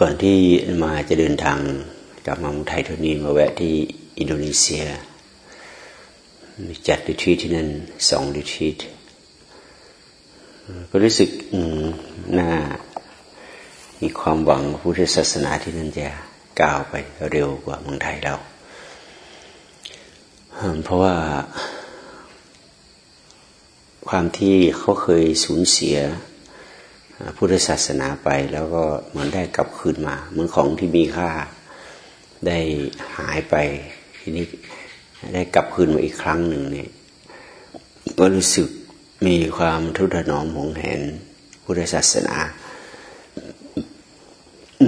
ก่อนที่มาจะเดินทางกลับมาเมืองไทยทุนีมาแวะที่อินโดนีเซีย จัดดิทีที่นั่นสองดิทีก็รู้สึกน่ามีความหวังพุทธศาสนาที่นั่นจะก้าวไปเร็วกว่าเมืองไทยเรา เพราะว่าความที่เขาเคยสูญเสีย พุทธศาสนาไปแล้วก็เหมือนได้กลับคืนมา เหมือนของที่มีค่าได้หายไปทีนี้ได้กลับคืนมาอีกครั้งหนึ่งเนี่ยก็รู้สึกมีความทุถนอมหงแหนพุทธศาสนา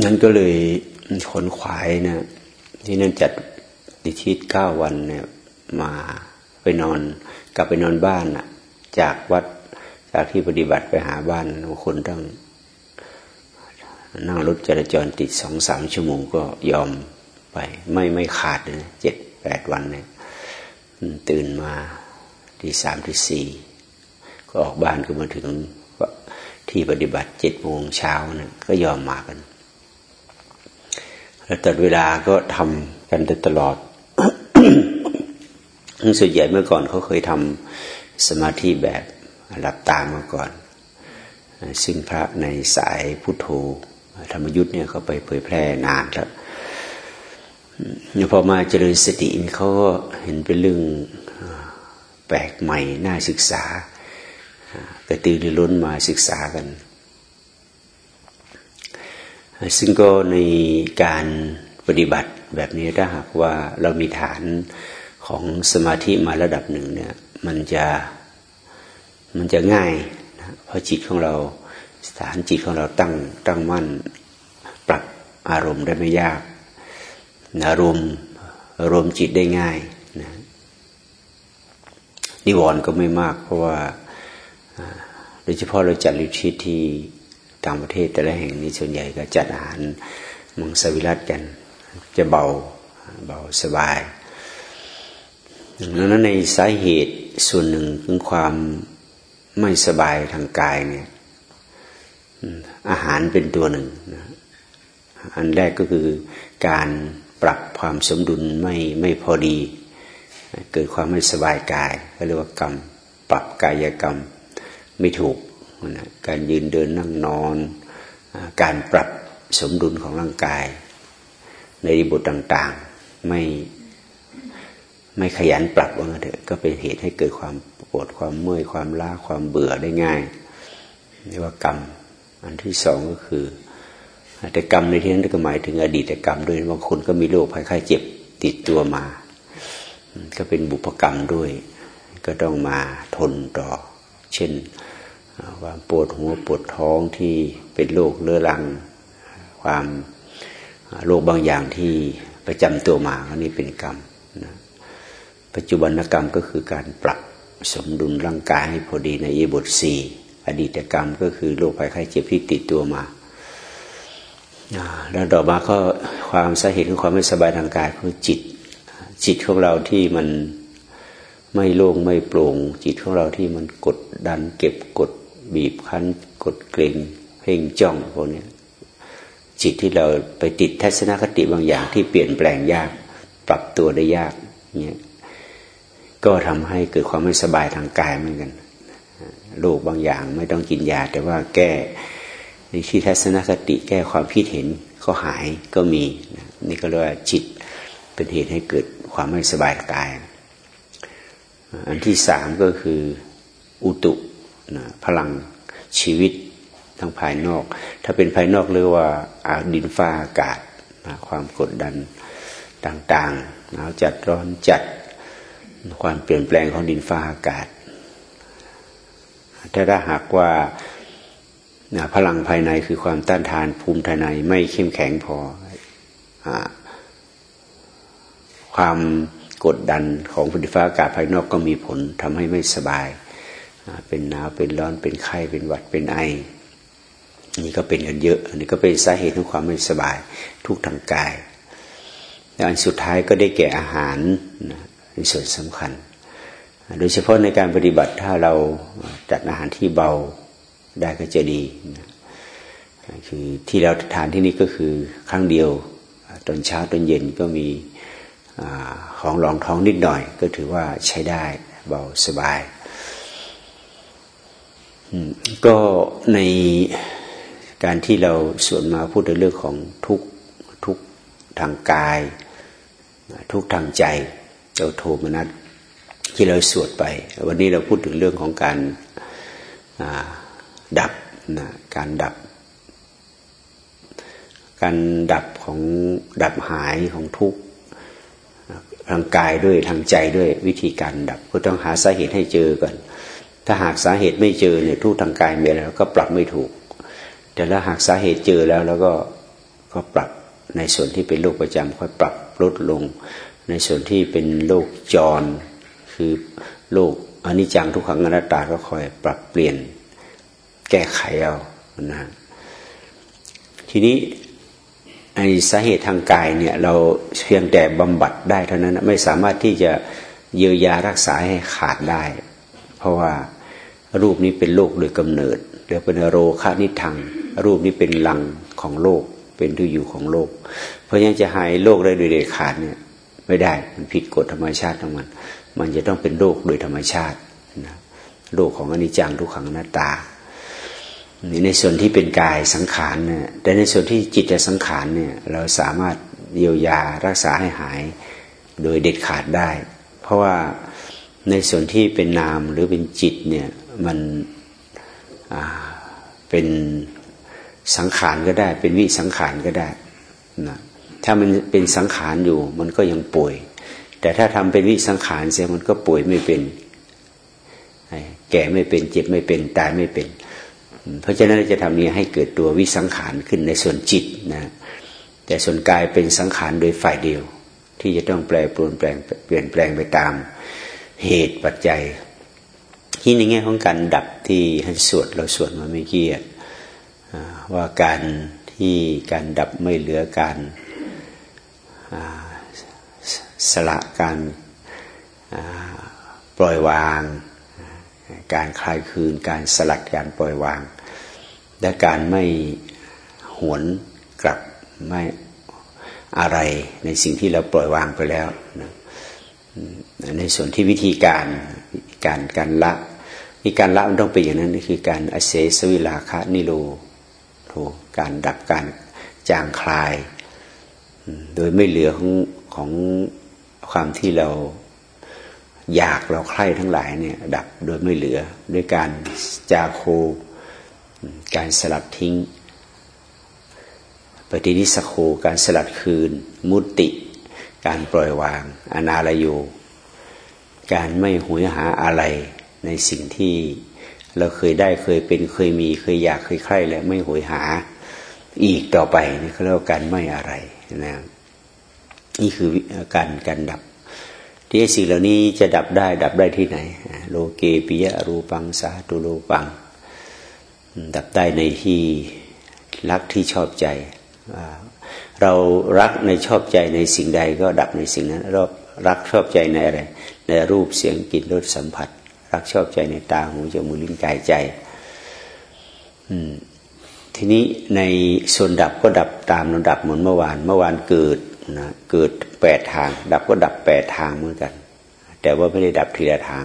นั้นก็เลยขนขวายนะที่นั่นจัดดิทิตเก้าวันเนี่ยมาไปนอน กลับไปนอนบ้านอะจากวัด จากที่ปฏิบัติไปหาบ้านบางคนต้องนั่งรถจราจรติดสองสามชั่วโมงก็ยอมไป ไม่ไม่ขาดเลยเจ็ดแปดวันเนี่ยตื่นมาที่สามที่สี่ก็ออกบ้านก็มาถึงที่ปฏิบัติเจ็ดโมงเช้านะก็ยอมมากันแล้วตลอดเวลาก็ทำกันตลอดส่วนใหญ่เมื่อก่อนเขาเคยทำสมาธิแบบ หลับตามาก่อน ซึ่งพระในสายพุทโธธรรมยุทธ์เนี่ยเขาไปเผยแพร่นานแล้วพอมาเจริญสติเขาก็เห็นเป็นเรื่องแปลกใหม่น่าศึกษากระตือรือร้นมาศึกษากัน ซึ่งก็ในการปฏิบัติแบบนี้ถ้าหากว่าเรามีฐานของสมาธิมาระดับหนึ่งเนี่ย มันจะ มันจะง่ายนะเพราะจิตของเราฐานจิตของเราตั้งตั้งมั่นปรับอารมณ์ได้ไม่ยากอารมณ์อารมณ์จิตได้ง่ายนะนิวรณ์ก็ไม่มาก เพราะว่าโดยเฉพาะเราจัดลิชิตที่ต่างประเทศแต่ละแห่งนี้ส่วนใหญ่ก็จัดอาหารมังสวิรัตกัน จะเบาเบาสบายดังนั้นในสาเหตุส่วนหนึ่งคือความ ไม่สบายทางกายเนี่ยอาหารเป็นตัวหนึ่งนะอันแรกก็คือการปรับความสมดุลไม่ไม่พอดี เกิดความไม่สบายกายก็เรียกว่ากรรม ปรับกายกรรมไม่ถูกนะการยืนเดินนั่งนอน การปรับสมดุลของร่างกาย ในบทต่างๆไม่ ไม่ขยันปรับว่างั้นเถอะก็เป็นเหตุให้เกิดความปวดความเมื่อยความล้าความเบื่อได้ง่ายเรียกว่ากรรม อันที่สองก็คือแต่กรรมในที่นั้นก็หมายถึงอดีตกรรมด้วยบางคนก็มีโรคภัยไข้เจ็บติดตัวมา ก็เป็นบุพกรรมด้วย ก็ต้องมาทนต่อ เช่นความปวดหัวปวดท้องที่เป็นโรคเรื้อรัง ความโรคบางอย่างที่ประจำตัวมาอันนี้เป็นกรรม ปัจจุบันกรรมก็คือการปรับสมดุลร่างกายให้พอดีในเอบทสี่อดีตกรรมก็คือโรคภัยไข้เจ็บที่ติดตัวมา แล้วต่อมาก็ความสาเหตุของความไม่สบายทางกายคือจิต จิตของเราที่มันไม่โล่งไม่โปร่ง จิตของเราที่มันกดดันเก็บกดบีบคั้น กดเกรงเพ่งจ้องพวกนี้จิตที่เราไปติดทัศนคติบางอย่างที่เปลี่ยนแปลงยาก ปรับตัวได้ยากเนี่ย ก็ทำให้เกิดความไม่สบายทางกายเหมือนกันโรคบางอย่างไม่ต้องกินยา แต่ว่าแก้ในที่ทัศนคติแก้ความคิดเห็นก็หายก็มีนี่ก็เรียกว่าจิตเป็นเหตุให้เกิดความไม่สบายกาย อันที่สามก็คืออุตุนะพลังชีวิตทางภายนอก ถ้าเป็นภายนอกเรียกว่าอาดินฟ้าอากาศนะความกดดันต่างๆหนาวจัดร้อนจัด ความเปลี่ยนแปลงของดินฟ้าอากาศถ้าถ้าหากว่าพลังภายในคือความต้านทานภูมิภายในไม่เข้มแข็งพออความกดดันของดินฟ้าอากาศภายนอกก็มีผลทำให้ไม่สบาย เป็นหนาวเป็นร้อนเป็นไข้เป็นหวัดเป็นไอนี่ก็เป็นกันเยอะ อันนี้ก็เป็นสาเหตุของความไม่สบายทุกทางกายและอันสุดท้ายก็ได้แก่อาหารนะ เป็นส่วนสำคัญ โดยเฉพาะในการปฏิบัติถ้าเราจัดอาหารที่เบาได้ก็จะดีคือที่เราทานที่นี่ก็คือครั้งเดียวตอนเช้าตอนเย็นก็มีอของรองท้องนิดหน่อย ก็ถือว่าใช้ได้เบาสบายก็ในการที่เราสวนมาพูดในเรื่องของทุกทุกทางกาย ทุกทางใจ เจ้าโทมนัสที่เราสวดไป วันนี้เราพูดถึงเรื่องของการดับนะการดับ การดับของดับหายของทุกทางกายด้วยทางใจด้วยวิธีการดับก็ต้องหาสาเหตุให้เจอก่อน ถ้าหากสาเหตุไม่เจอเนี่ยทุกทางกายมีอะไรก็ปรับไม่ถูก แต่ถ้าหากสาเหตุเจอแล้วแล้วก็ก็ปรับในส่วนที่เป็นโรคประจำค่อยปรับลดลง ในส่วนที่เป็นโรคจร คือโรคอนิจจังทุกขังอนัตตาก็คอยปรับเปลี่ยนแก้ไขเอานะทีนี้ไอสาเหตุทางกายเนี่ยเราเพียงแต่บำบัดได้เท่านั้นไม่สามารถที่จะเยียวยารักษาให้ขาดได้ เพราะว่ารูปนี้เป็นโรคโดยกำเนิดเรียกเป็นโรคานิทัง รูปนี้เป็นลังของโลกเป็นที่อยู่ของโลก เพราะฉะนั้นจะหายโรคได้โดยเด็ดขาดเนี่ย ไม่ได้ มันผิดกฎธรรมชาติของมัน มันจะต้องเป็นโรคโดยธรรมชาตินะโรคของอนิจจังทุกขังหน้าตาในส่วนที่เป็นกายสังขารเนี่ยแต่ในส่วนที่จิตสังขารเนี่ย เราสามารถเยียวยารักษาให้หายโดยเด็ดขาดได้ เพราะว่าในส่วนที่เป็นนามหรือเป็นจิตเนี่ยมันเป็นสังขารก็ได้ เป็นวิสังขารก็ได้นะ ถ้ามันเป็นสังขารอยู่ มันก็ยังป่วย แต่ถ้าทำเป็นวิสังขารเสียมันก็ป่วยไม่เป็น แก่ไม่เป็นเจ็บไม่เป็นตายไม่เป็น เพราะฉะนั้นจะทำนี้ให้เกิดตัววิสังขารขึ้นในส่วนจิตนะแต่ส่วนกายเป็นสังขารโดยฝ่ายเดียว ที่จะต้องแปลปรวนแปลงเปลี่ยนแปลงไปตามเหตุปัจจัย ที่ในแง่ของการดับที่ให้สวดเราสวดมาไม่เกี่ยว่าการที่การดับไม่เหลือการ สละการปล่อยวาง การคลายคืน การสลัดการปล่อยวาง และการไม่หวนกลับไม่อะไรในสิ่งที่เราปล่อยวางไปแล้วนะในส่วนที่วิธีการการการละมีการละมันต้องเป็นอย่างนั้นนี่คือการอเสสวิลาคะนิโรโทการดับการจางคลาย โดยไม่เหลือของของความที่เราอยากเราใคร่ทั้งหลายเนี่ย ดับโดยไม่เหลือด้วยการจาโค การสลัดทิ้ง ปฏินิสโคการสลัดคืน มุติ การปล่อยวาง อนาลโยการไม่หวยหาอะไรในสิ่งที่เราเคยได้เคยเป็นเคยมีเคยอยากเคยใคร่และไม่หวยหาอีกต่อไปนี่เขาเรียกว่าการไม่อะไร นะนี่คือการการดับ ที่สิ่งเหล่านี้จะดับได้ ดับได้ที่ไหน โลเกปิยะรูปังสาตุโลปัง ดับได้ในที่รักที่ชอบใจ เรารักในชอบใจในสิ่งใดก็ดับในสิ่งนั้นเรารักชอบใจในอะไร ในรูปเสียงกลิ่นรสสัมผัส รักชอบใจในตาหูจมูกลิ้นกายใจ ทีนี้ในส่วนดับก็ดับตามลำดับเหมือนเมื่อวาน เมื่อวานเกิดนะเกิดแปดทาง ดับก็ดับแปดทางเหมือนกัน แต่ว่าไม่ได้ดับทีละทาง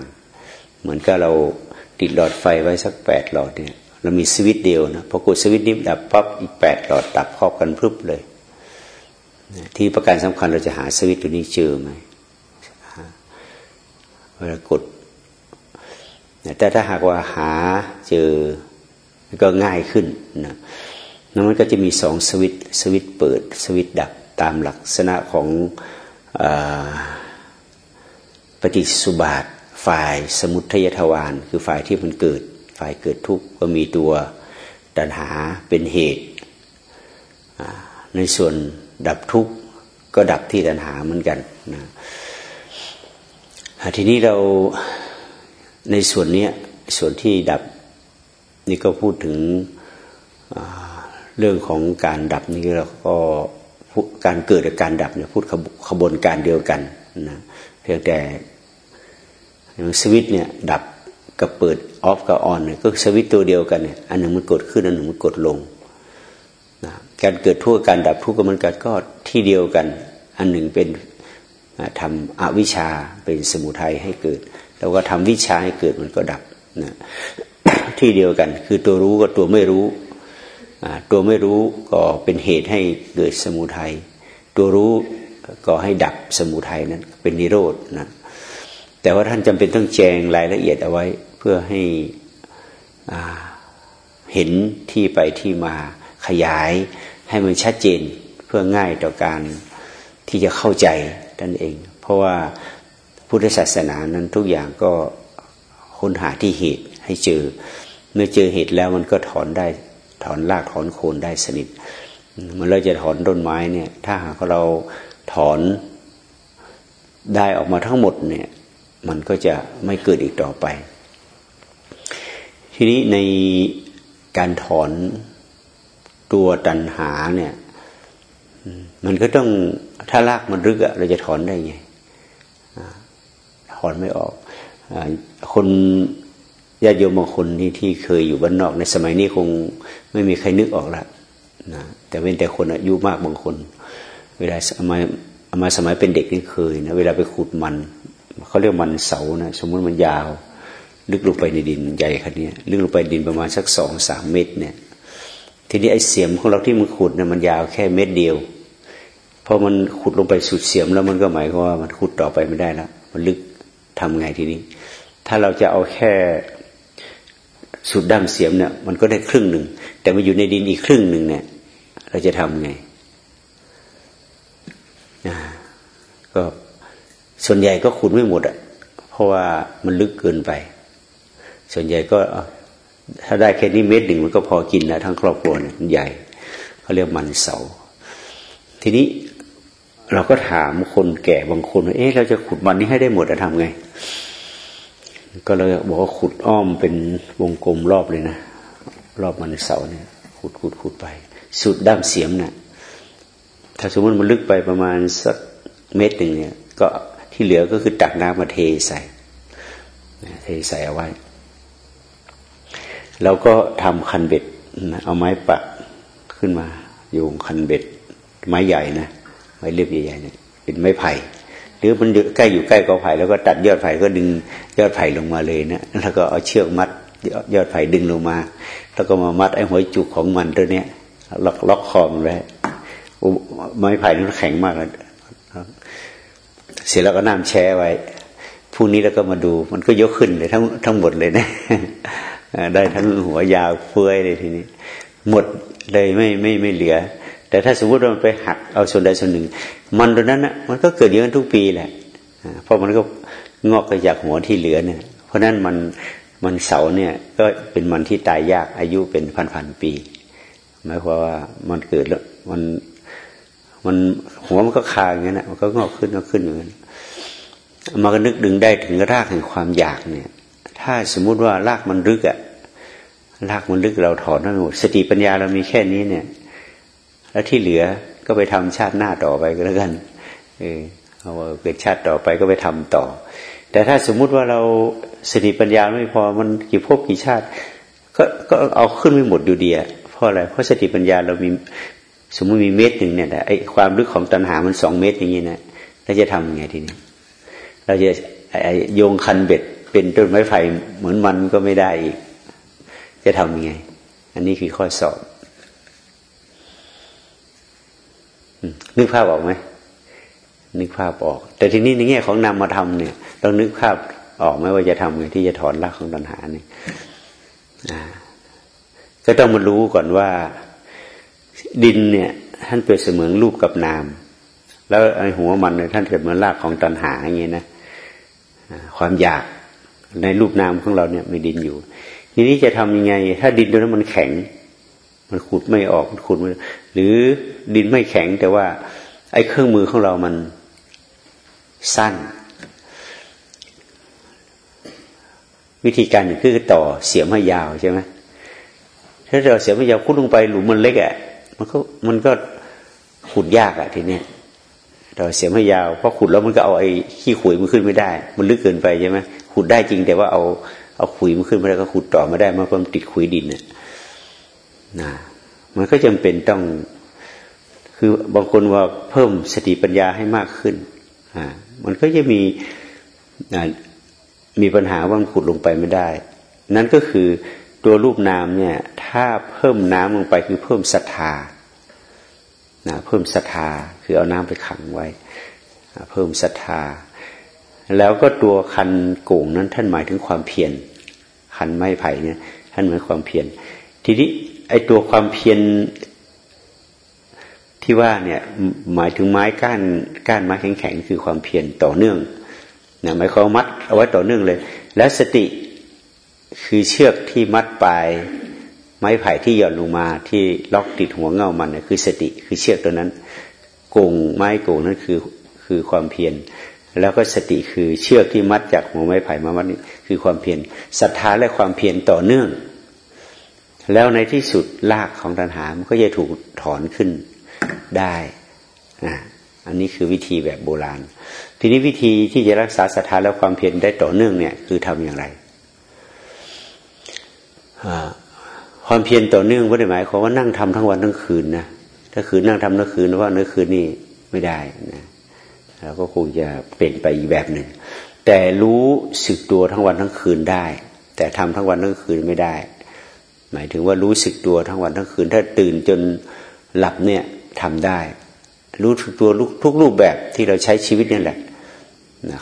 เหมือนกับเราติดหลอดไฟไว้สักแปดหลอดเนี่ยเรามีสวิตเดียวนะพอกดสวิตนี้ดับปั๊บอีกแปดหลอดดับครอบกันพรึบเลย ที่ประการสำคัญเราจะหาสวิตตัวนี้เจอไหมเวลากดแต่ถ้าหากว่าหาเจอ ก็ง่ายขึ้นนะนั้นมันก็จะมีสองสวิตสวิตเปิด สวิตดับตามลักษณะของอปฏิสุบาทฝ่ายสมุทัยทวารคือฝ่ายที่มันเกิด ฝ่ายเกิดทุกข์ก็มีตัวตัณหาเป็นเหตุ ในส่วนดับทุกข์ก็ดับที่ตัณหาเหมือนกันนะทีนี้เราในส่วนนี้ส่วนที่ดับ นี่ก็พูดถึงเรื่องของการดับนี้เราก็การเกิดกับการดับเนี่ยพูดขบวนการเดียวกันนะเพียงแต่สวิตเนี่ยดับกับเปิดออฟกับออนเนี่ยก็สวิตตัวเดียวกันเนี่ยอันหนึ่งมันกดขึ้นอันหนึ่งมันกดลงการเกิดทุกข์การดับทุกข์ก็มันก็ที่เดียวกัน อันหนึ่งเป็นทำอวิชชาเป็นสมุทัยให้เกิด แล้วก็ทำวิชาให้เกิดมันก็ดับนะ ที่เดียวกัน คือตัวรู้กับตัวไม่รู้ ตัวไม่รู้ก็เป็นเหตุให้เกิดสมุทัย ตัวรู้ก็ให้ดับสมุทัยนั้นเป็นนิโรธนะ แต่ว่าท่านจำเป็นต้องแจงรายละเอียดเอาไว้เพื่อให้เห็นที่ไปที่มาขยายให้มันชัดเจนเพื่อง่ายต่อการที่จะเข้าใจนั่นเอง เพราะว่าพุทธศาสนานั้นทุกอย่างก็ค้นหาที่เหตุให้เจอ เมื่อเจอเหตุแล้วมันก็ถอนได้ถอนรากถอนโคนได้สนิทมันเราจะถอนต้นไม้เนี่ย ถ้าหากเราถอนได้ออกมาทั้งหมดเนี่ย มันก็จะไม่เกิดอีกต่อไป ทีนี้ในการถอนตัวตัณหาเนี่ยมันก็ต้องถ้ารากมันรึกอะเราจะถอนได้ไงถอนไม่ออกอคน ญาติโยมบางคนที่ที่เคยอยู่บ้านนอก ในสมัยนี้คงไม่มีใครนึกออกละนะแต่เป็นแต่คนอายุมากบางคน เวลาเอามาเอามาสมัยเป็นเด็กนี่เคยนะเวลาไปขุดมันเขาเรียกมันเสานะสมมติมันยาว ลึกลงไปในดินใหญ่ขนาดนี้ลึกลงไปดินประมาณสักสองสามเมตรเนี่ย ทีนี้ไอ้เสียมของเราที่มันขุดเนี่ยมันยาวแค่เม็ดเดียวพอมันขุดลงไปสุดเสียมแล้วมันก็หมายความว่ามันขุดต่อไปไม่ได้แล้วมันลึกทำไงทีนี้ ถ้าเราจะเอาแค่ สุดด้ามเสียมเนี่ยมันก็ได้ครึ่งหนึ่ง แต่มาอยู่ในดินอีกครึ่งหนึ่งเนี่ย เราจะทำไงก็ส่วนใหญ่ก็ขุดไม่หมดอะ เพราะว่ามันลึกเกินไป ส่วนใหญ่ก็ถ้าได้แค่นี้เม็ดหนึ่งมันก็พอกินแล้วทั้งครอบครัวเนี่ยมันใหญ่เขาเรียกมันเสา ทีนี้เราก็ถามคนแก่บางคนว่าเอ๊ะเราจะขุดมันนี้ให้ได้หมดจะทำไง ก็เลยบอกว่าขุดอ้อมเป็นวงกลมรอบเลยนะ รอบมันเสาเนี่ย ขุดขุดขุดไป สุดด้ามเสียมเนะ่ยถ้าสมมติมันลึกไปประมาณสักเมตรหนึ่งเนี่ย ก็ที่เหลือก็คือตักน้ำมาเทใส่เทใส่เอาไว้ แล้วก็ทำคันเบ็ดเอาไม้ปักขึ้นมาโยงคันเบ็ด ไม้ใหญ่นะไม้เรียบใหญ่ๆเนี่ยเป็นไม้ไผ่ หรือมันใกล้อยู่ใกล้กอไผ่แล้วก็ตัดยอดไผ่ก็ดึงยอดไผ่ลงมาเลยนะแล้วก็เอาเชือกมัดยอดไผ่ดึงลงมา แล้วก็มามัดไอ้หัวจุกของมันตัวเนี้ยล็อกล็อกคอมันไว้ไม้ไผ่นั้นแข็งมากเลยเสร็จแล้วก็น้ำแช่ไว้พรุ่งนี้แล้วก็มาดู มันก็ยกขึ้นเลยทั้งทั้งหมดเลยนะได้ทั้งหัวยาวเฟื่อยเลยทีนี้ หมดเลยไม่ไม่ไม่เหลือ แต่ถ้าสมมติเราไปหักเอาส่วนใดส่วนหนึ่ง มันตรงนั้นนะมันก็เกิดเยอะทุกปีแหละเพราะมันก็งอกกระจากหัวที่เหลือเนี่ย เพราะนั้นมันมันเสาเนี่ยก็เป็นมันที่ตายยากอายุเป็นพันพันปีหมายความว่ามันเกิดแล้วมันมันหัวมันก็คาอย่างนี้นะมันก็งอกขึ้นงอกขึ้นอย่างนั้นมาก็นึกดึงได้ถึงรากแห่งความอยากเนี่ย ถ้าสมมุติว่ารากมันลึกอะรากมันลึกเราถอนได้หมดสติปัญญาเรามีแค่นี้เนี่ย แล้วที่เหลือก็ไปทำชาติหน้าต่อไปก็แล้วกัน เออเอาเกิดชาติต่อไปก็ไปทำต่อ แต่ถ้าสมมุติว่าเราสติปัญญาไม่พอมันกี่ภพกี่ชาติ ก็ก็เอาขึ้นไม่หมดอยู่ดีอะเพราะอะไรเพราะสติปัญญาเรามีสมมติมีเมตรหนึ่งเนี่ยไอความลึกของตัณหามันสองเมตรอย่างนี้นะเราจะทำยังไงทีนี้ เราจะโยงคันเบ็ด เป็นต้นไม้ไผ่เหมือนมันก็ไม่ได้อีก จะทำยังไง อันนี้คือข้อสอบ นึกภาพออกไหมนึกภาพออก แต่ทีนี้ในแง่ของนำมาทำเนี่ย เรานึกภาพออกไหมว่าจะทำไงที่จะถอนรากของตัณหาเนี่ยก็ต้องมารู้ก่อนว่าดินเนี่ยท่านเปรียบเสมือนรูปกับนาม แล้วไอ้หัวมันเนี่ยท่านเปรียบเหมือนรากของตัณหาอย่างนี้นะความอยากในรูปนามของเราเนี่ยมีดินอยู่ ทีนี้จะทำยังไง ถ้าดินตัวนั้นมันแข็ง มันขุดไม่ออกมันขุดไม่ หรือดินไม่แข็งแต่ว่า ไอ้เครื่องมือของเรามันสั้น วิธีการคือต่อเสียมให้ยาวใช่ไหมถ้าเราเสียมให้ยาวขุดลงไปหลุมมันเล็กอะ่ะมันก็มันก็ขุดยากอะ่ะทีเนี้ยเราเสียมให้ยาวเพราะขุดแล้วมันก็เอาไอ้ขี้ขุยมันขึ้นไม่ได้ มันลึกเกินไปใช่ไหมขุดได้จริงแต่ว่าเอาเอาขุยมันขึ้นมาได้ก็ขุดต่อไมาได้มาเพิ่มติดขุยดินเนี่ยนะ มันก็จำเป็นต้อง คือบางคนว่าเพิ่มสติปัญญาให้มากขึ้น อ่า มันก็จะมีมีปัญหาว่ามันขุดลงไปไม่ได้ นั่นก็คือตัวรูปนามเนี่ย ถ้าเพิ่มน้ำลงไปคือเพิ่มศรัทธานะเพิ่มศรัทธาคือเอาน้ำไปขังไว้ เพิ่มศรัทธา แล้วก็ตัวคันโก่งนั้นท่านหมายถึงความเพียรคันไม้ไผ่เนี่ย ท่านหมายความเพียรทีนี้ ไอตัวความเพียรที่ว่าเนี่ยหมายถึงไม้ก้านก้านไม้แข็งๆคือความเพียรต่อเนื่องนะหมายความมัดเอาไว้ต่อเนื่องเลย แล้วสติคือเชือกที่มัดปลายไม้ไผ่ที่หย่อนลงมาที่ล็อกติดหัวเงามันนะคือสติคือเชือกตัวนั้นโกงไม้โกงนั้นคือคือความเพียรแล้วก็สติคือเชือกที่มัดจากหัวไม้ไผ่มามัดนี่คือความเพียรศรัทธาและความเพียรต่อเนื่อง แล้วในที่สุดลากของตัณหามันก็จะถูกถอนขึ้นได้อันนี้คือวิธีแบบโบราณ ทีนี้วิธีที่จะรักษาศรัทธาและความเพียรได้ต่อเนื่องเนี่ยคือทำอย่างไร ความเพียรต่อเนื่องไม่ได้หมายความว่านั่งทำทั้งวันทั้งคืนนะถ้าคืนนั่งทำทั้งคืนว่าทั้งคืนนี่ไม่ได้นะเราก็คงจะเปลี่ยนไปอีกแบบหนึ่งแต่รู้สึกตัวทั้งวันทั้งคืนได้ แต่ทำทั้งวันทั้งคืนไม่ได้ หมายถึงว่ารู้สึกตัวทั้งวันทั้งคืน ถ้าตื่นจนหลับเนี่ยทำได้ รู้ทุกตัวทุกรูปแบบที่เราใช้ชีวิตนี่แหละ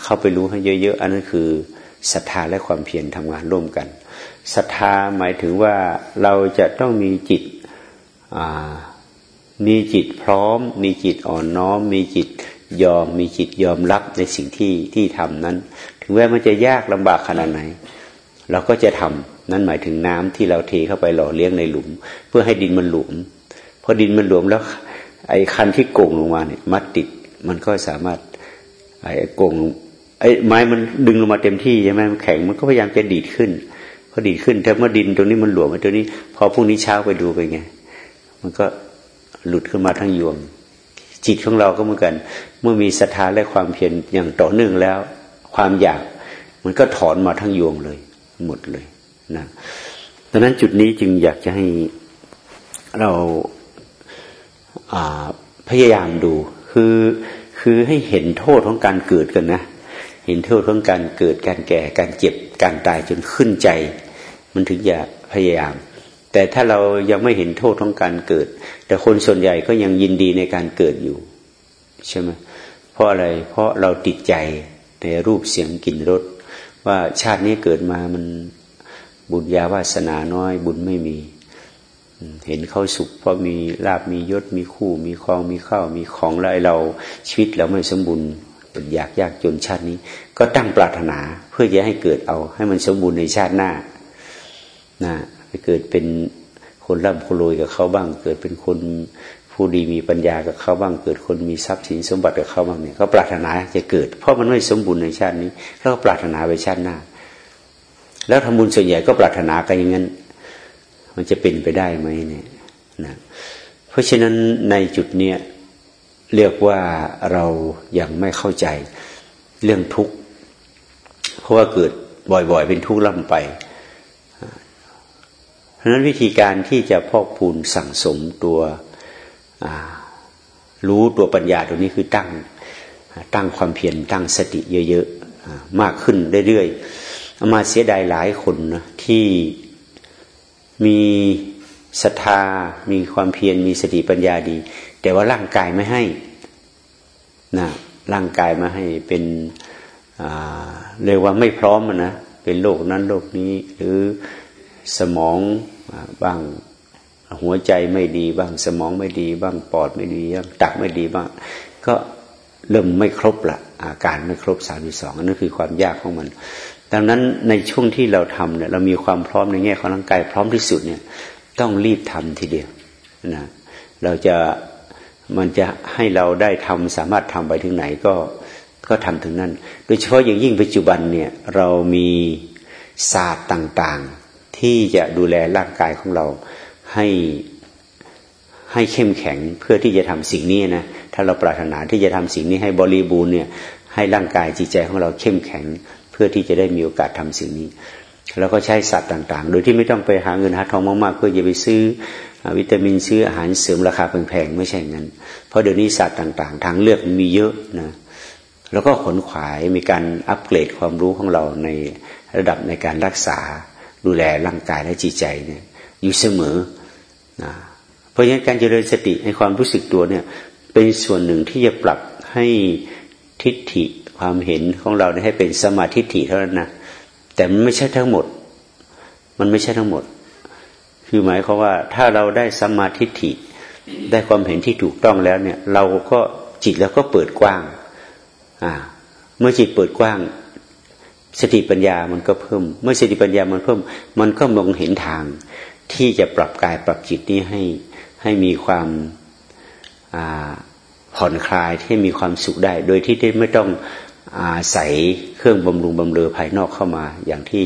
เข้าไปรู้ให้เยอะๆ อันนั้นคือศรัทธาและความเพียรทำงานร่วมกันศรัทธาหมายถึงว่าเราจะต้องมีจิตมีจิตพร้อม มีจิตอ่อนน้อม มีจิตยอม มีจิตยอมรับในสิ่งที่ที่ทำนั้น ถึงแม้มันจะยากลำบากขนาดไหน เราก็จะทำ นั้นหมายถึงน้ำที่เราเทเข้าไปหล่อเลี้ยงในหลุม เพื่อให้ดินมันหลุมพอดินมันหลวมแล้ว ไอ้คันที่โก่งลงมาเนี่ยมัดติดมันก็สามารถไอ้โก่งไอ้ไม้มันดึงลงมาเต็มที่ใช่ไหมมันแข็งมันก็พยายามจะดีดขึ้นพอดีดขึ้นแต่เมื่อดินตรงนี้มันหลวมไอ้ตัวนี้ พอพรุ่งนี้เช้าไปดูไปไงมันก็หลุดขึ้นมาทั้งยวง จิตของเราก็เหมือนกัน เมื่อมีศรัทธาและความเพียรอย่างต่อเนื่องแล้ว ความอยากมันก็ถอนมาทั้งยวงเลย หมดเลย นะดังนั้นจุดนี้จึงอยากจะให้เราพยายามดู คือคือให้เห็นโทษของการเกิดกันนะ เห็นโทษของการเกิดการแก่การเจ็บการตายจนขึ้นใจ มันถึงจะพยายาม แต่ถ้าเรายังไม่เห็นโทษของการเกิด แต่คนส่วนใหญ่ก็ยังยินดีในการเกิดอยู่ใช่ไหมเพราะอะไรเพราะเราติดใจในรูปเสียงกลิ่นรสว่าชาตินี้เกิดมามัน บุญญาวาสนาน้อย บุญไม่มี เห็นเขาสุข เพราะมีลาบมียศมีคู่ มีคลองมีข้าวมีของแล้วเราชีวิตเราไม่สมบูรณ์อยากยากจนชาตินี้ ก็ตั้งปรารถนาเพื่อจะให้เกิดเอา ให้มันสมบูรณ์ในชาติหน้านะไปเกิดเป็นคนร่ำคนรวยกับเขาบ้าง เกิดเป็นคนผู้ดีมีปัญญากับเขาบ้าง เกิดคนมีทรัพย์สินสมบัติกับเขาบ้างเนี่ยเขาปรารถนาจะเกิด เพราะมันไม่สมบูรณ์ในชาตินี้ก็ปรารถนาไปชาติหน้า แล้วทำบุญส่วนใหญ่ก็ปรารถนากันอย่างนั้น มันจะเป็นไปได้ไหมเนี่ยนะเพราะฉะนั้นในจุดเนี้ยเรียกว่าเรายังไม่เข้าใจเรื่องทุกข์เพราะว่าเกิดบ่อยๆ เป็นทุกข์ล่ำไปเพราะนั้นวิธีการที่จะพอกพูนสั่งสมตัวรู้ตัวปัญญาตัวนี้คือตั้งตั้งความเพียรตั้งสติเยอะๆมากขึ้นเรื่อยๆ มาเสียดายหลายคนนะที่มีศรัทธา มีความเพียร มีสติปัญญาดี แต่ว่าร่างกายไม่ให้นะร่างกายมาให้เป็นเรียกว่าไม่พร้อมนะเป็นโรคนั้นโรคนี้ หรือสมองบ้างหัวใจไม่ดีบ้างสมองไม่ดีบ้างปอดไม่ดีบ้างตักไม่ดีบ้าง ก็เริ่มไม่ครบละอาการไม่ครบสามสองนั่นคือความยากของมัน ดังนั้นในช่วงที่เราทำเนี่ยเรามีความพร้อมในแง่ของร่างกายพร้อมที่สุดเนี่ยต้องรีบทำทีเดียวนะเราจะมันจะให้เราได้ทำสามารถทำไปถึงไหนก็ก็ทำถึงนั้น โดยเฉพาะอย่างยิ่งปัจจุบันเนี่ยเรามีศาสตร์ต่างๆ ที่จะดูแลร่างกายของเราให้ให้เข้มแข็งเพื่อที่จะทำสิ่งนี้นะถ้าเราปรารถนาที่จะทำสิ่งนี้ให้บริบูรณ์เนี่ยให้ร่างกายจิตใจของเราเข้มแข็ง พื่อที่จะได้มีโอกาสทำสิ่งนี้ แล้วก็ใช้สัตว์ต่างๆ โดยที่ไม่ต้องไปหาเงินหาทองมากๆ เพื่อจะไปซื้อวิตามินซื้ออาหารเสริมราคาแพงๆไม่ใช่เงั้นเพราะเดี๋ยวนี้สัตว์ต่างๆ ทางเลือกมีเยอะนะแล้วก็ขนขวายมีการอัปเกรดความรู้ของเราในระดับในการรักษาดูแลร่างกายและจิตใจเนี่ยอยู่เสมอนะเพราะฉะนั้นการเจริญสติในความรู้สึกตัวเนี่ยเป็นส่วนหนึ่งที่จะปรับให้ทิฏฐิ ความเห็นของเราให้เป็นสมาธิิเท่านั้นนะแต่มันไม่ใช่ทั้งหมด มันไม่ใช่ทั้งหมด คือหมายความว่าถ้าเราได้สมาธิิได้ความเห็นที่ถูกต้องแล้วเนี่ย เราก็จิตแล้วก็เปิดกว้าง อ่า เมื่อจิตเปิดกว้าง สติปัญญามันก็เพิ่ม เมื่อสติปัญญามันเพิ่ม มันก็มองเห็นทาง ที่จะปรับกายปรับจิตนี้ให้ให้มีความผ่อนคลายที่มีความสุขได้ โดยที่ไม่ต้อง อาศัยเครื่องบำรุงบำเรอภายนอกเข้ามา อย่างที่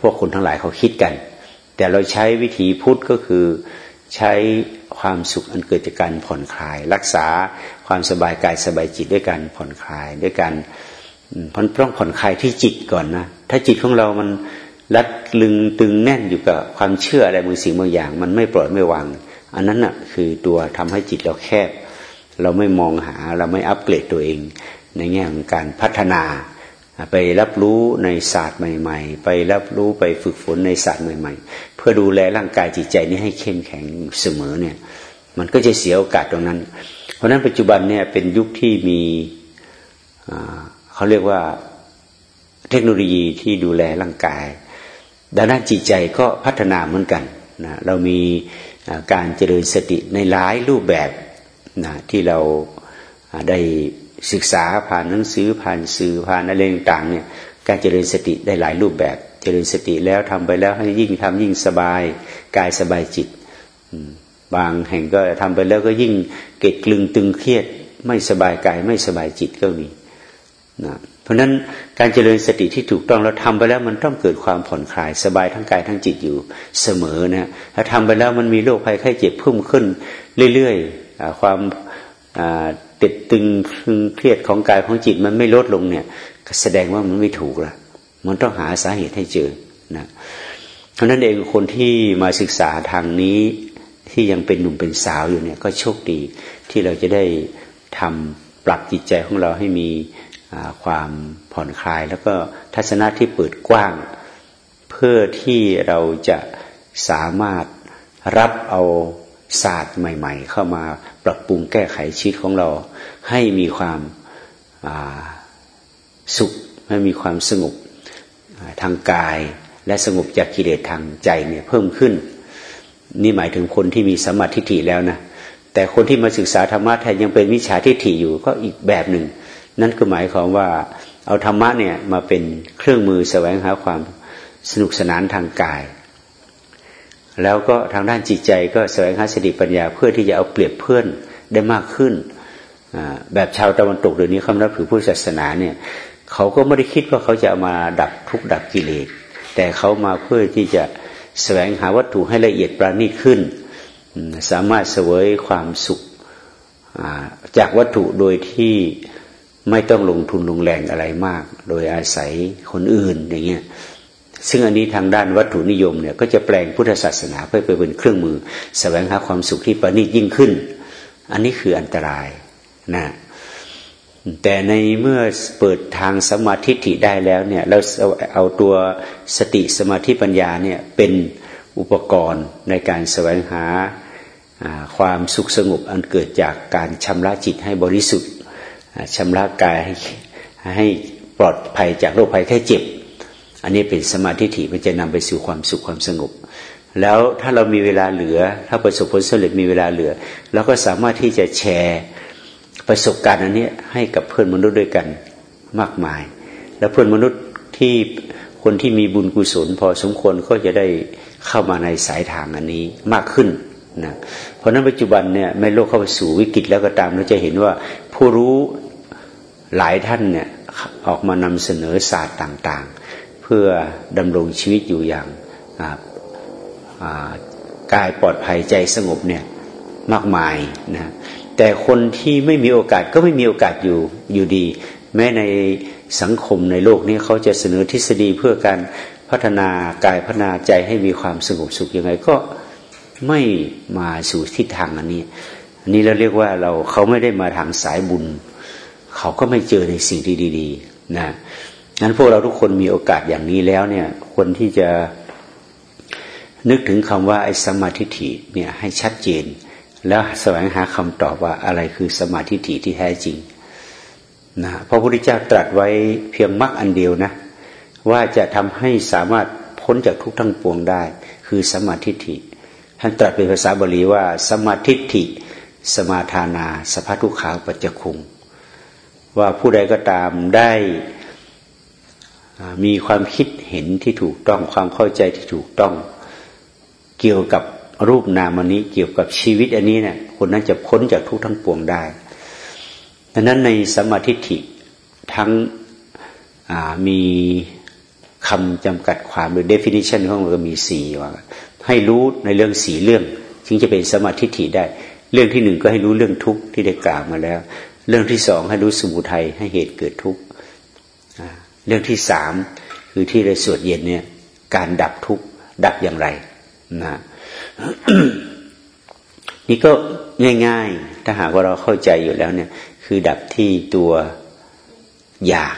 พวกคนทั้งหลายเขาคิดกัน แต่เราใช้วิธีพุทธก็คือใช้ความสุขอันเกิดจากการผ่อนคลาย รักษาความสบายกายสบายจิตด้วยการผ่อนคลายด้วยการผ่อนต้องผ่อนคลายที่จิตก่อนนะถ้าจิตของเรามันรัดลึงตึงแน่นอยู่กับความเชื่ออะไรบางสิ่งบางอย่าง มันไม่ปล่อยไม่วาง อันนั้นน่ะคือตัวทำให้จิตเราแคบ เราไม่มองหาเราไม่อัปเกรดตัวเอง ในแง่ของการพัฒนาไปรับรู้ในศาสตร์ใหม่ ๆ ไปรับรู้ไปฝึกฝนในศาสตร์ใหม่ ๆ เพื่อดูแลร่างกายจิตใจนี้ให้เข้มแข็งเสมอเนี่ย มันก็จะเสียโอกาสตรงนั้น เพราะนั้นปัจจุบันเนี่ยเป็นยุคที่มีเขาเรียกว่าเทคโนโลยีที่ดูแลร่างกายด้านจิตใจก็พัฒนาเหมือนกันนะเรามีการเจริญสติในหลายรูปแบบนะที่เราได้ ศึกษาผ่านหนังสือผ่านสื่อผ่านอะไรต่างๆเนี่ยการเจริญสติได้หลายรูปแบบ เจริญสติแล้วทำไปแล้วให้ยิ่งทำยิ่งสบายกายสบายจิตบางแห่งก็ทำไปแล้วก็ยิ่งเกิดกลึงตึงเครียด ไม่สบายกายไม่สบายจิตก็มีนะเพราะฉะนั้นการเจริญสติที่ถูกต้องเราทำไปแล้วมันต้องเกิดความผ่อนคลายสบายทั้งกายทั้งจิตอยู่เสมอนะถ้าทำไปแล้วมันมีโรคภัยไข้เจ็บเพิ่มขึ้นเรื่อยๆความ ติดตึงเครียดของกายของจิตมันไม่ลดลงเนี่ยแสดงว่ามันไม่ถูกละมันต้องหาสาเหตุให้เจอนะเพราะนั้นเองคนที่มาศึกษาทางนี้ที่ยังเป็นหนุ่มเป็นสาวอยู่เนี่ยก็โชคดีที่เราจะได้ทำปรับจิตใจของเราให้มีความผ่อนคลาย แล้วก็ทัศนะที่เปิดกว้าง เพื่อที่เราจะสามารถรับเอาศาสตร์ใหม่ ๆ เข้ามา ปรับปรุงแก้ไขชีวิตของเรา ให้มีความสุขให้มีความสงบทางกาย และสงบจากกิเลสทางใจเนี่ยเพิ่มขึ้น นี่หมายถึงคนที่มีสมาธิิแล้วนะแต่คนที่มาศึกษาธรรมะแทนยังเป็นวิชาทิฏฐิอยู่ก็อีกแบบหนึ่ง นั่นก็หมายความว่าเอาธรรมะเนี่ยมาเป็นเครื่องมือแสวงหาความสนุกสนานทางกาย แล้วก็ทางด้านจิตใจก็แสวงหาสติปัญญาเพื่อที่จะเอาเปรียบเพื่อนได้มากขึ้น แบบชาวตะวันตกเดี๋ยวนี้เขานับถือพุทธศาสนาเนี่ยเขาก็ไม่ได้คิดว่าเขาจะมาดับทุกข์ดับกิเลสแต่เขามาเพื่อที่จะแสวงหาวัตถุให้ละเอียดประณีตขึ้น สามารถเสวยความสุขจากวัตถุโดยที่ไม่ต้องลงทุนลงแรงอะไรมาก โดยอาศัยคนอื่นอย่างเงี้ย ซึ่งอันนี้ทางด้านวัตถุนิยมเนี่ยก็จะแปลงพุทธศาสนาเพื่อไปเป็นเครื่องมือสแสวงหาความสุขที่ประณีตยิ่งขึ้น อันนี้คืออันตรายนะแต่ในเมื่อเปิดทางสมาธิิได้แล้วเนี่ยเราเอาตัวสติสมาธิปัญญาเนี่ยเป็นอุปกรณ์ในการแสวงหาความสุขสงบอันเกิดจากการชำระจิตให้บริสุทธิ์ชำระกายให้ให้ปลอดภัยจากโรคภัยแค่เจ็บ อันนี้เป็นสมาธิถี่มันจะนำไปสู่ความสุขความสงบ แล้วถ้าเรามีเวลาเหลือ ถ้าประสบผลสำเร็จมีเวลาเหลือเราก็สามารถที่จะแชร์ประสบการณ์อันนี้ให้กับเพื่อนมนุษย์ด้วยกันมากมาย แล้วเพื่อนมนุษย์ที่คนที่มีบุญกุศล พอสมควรก็จะได้เข้ามาในสายทางอันนี้มากขึ้นนะเพราะนั้นปัจจุบันเนี่ยไม่โลกเข้าไปสู่วิกฤตแล้วก็ตามเราจะเห็นว่าผู้รู้หลายท่านเนี่ยออกมานำเสนอศาสตร์ต่าง พื่อดำรงชีวิตอยู่อย่างกายปลอดภัยใจสงบเนี่ยมากมายนะแต่คนที่ไม่มีโอกาสก็ไม่มีโอกาสอยู่อยู่ดี แม้ในสังคมในโลกนี้เขาจะเสนอทฤษฎีเพื่อการพัฒนากายพัฒนาใจให้มีความสงบสุขยังไงก็ไม่มาสู่ทิศทางอันนี้อันนี้เราเรียกว่าเราเขาไม่ได้มาทางสายบุญ เขาก็ไม่เจอในสิ่งที่ดี ๆ นะ งั้นพวกเราทุกคนมีโอกาสอย่างนี้แล้วเนี่ยคนที่จะนึกถึงคำว่าไอ้สมาธิฐิเนี่ยให้ชัดเจน แล้วแสวงหาคำตอบว่าอะไรคือสมาธิฐิที่แท้จริงนะพระพุทธเจ้าตรัสไว้เพียงมรรคอันเดียวนะ ว่าจะทำให้สามารถพ้นจากทุกทั้งปวงได้ คือสมาธิฐิท่านตรัสเป็นภาษาบาลีว่า สมาธิฐิ สมาทานา สภาทุขาปัจจคุง ว่าผู้ใดก็ตามได้ มีความคิดเห็นที่ถูกต้องความเข้าใจที่ถูกต้อง เกี่ยวกับรูปนามอันนี้เกี่ยวกับชีวิตอันนี้เนะี่ยคนนั้นจะพ้นจากทุกทั้งปวงได้ดังนั้นในสมาธิิทั้งมีคำจำกัดความหรือ definition ของมันก็มีสี่ว่า ให้รู้ในเรื่องสี่เรื่อง จึงจะเป็นสมาธิิได้ เรื่องที่หนึ่งก็ให้รู้เรื่องทุกข์ที่ได้กล่าวมาแล้ว เรื่องที่สองให้รู้สมุทัยให้เหตุเกิดทุกข์ เรื่องที่สามคือที่เราสวดเย็นเนี่ย การดับทุกข์ดับอย่างไรนะนี่ก็ง่าย ๆ ถ้าหากว่าเราเข้าใจอยู่แล้วเนี่ย คือดับที่ตัวอยาก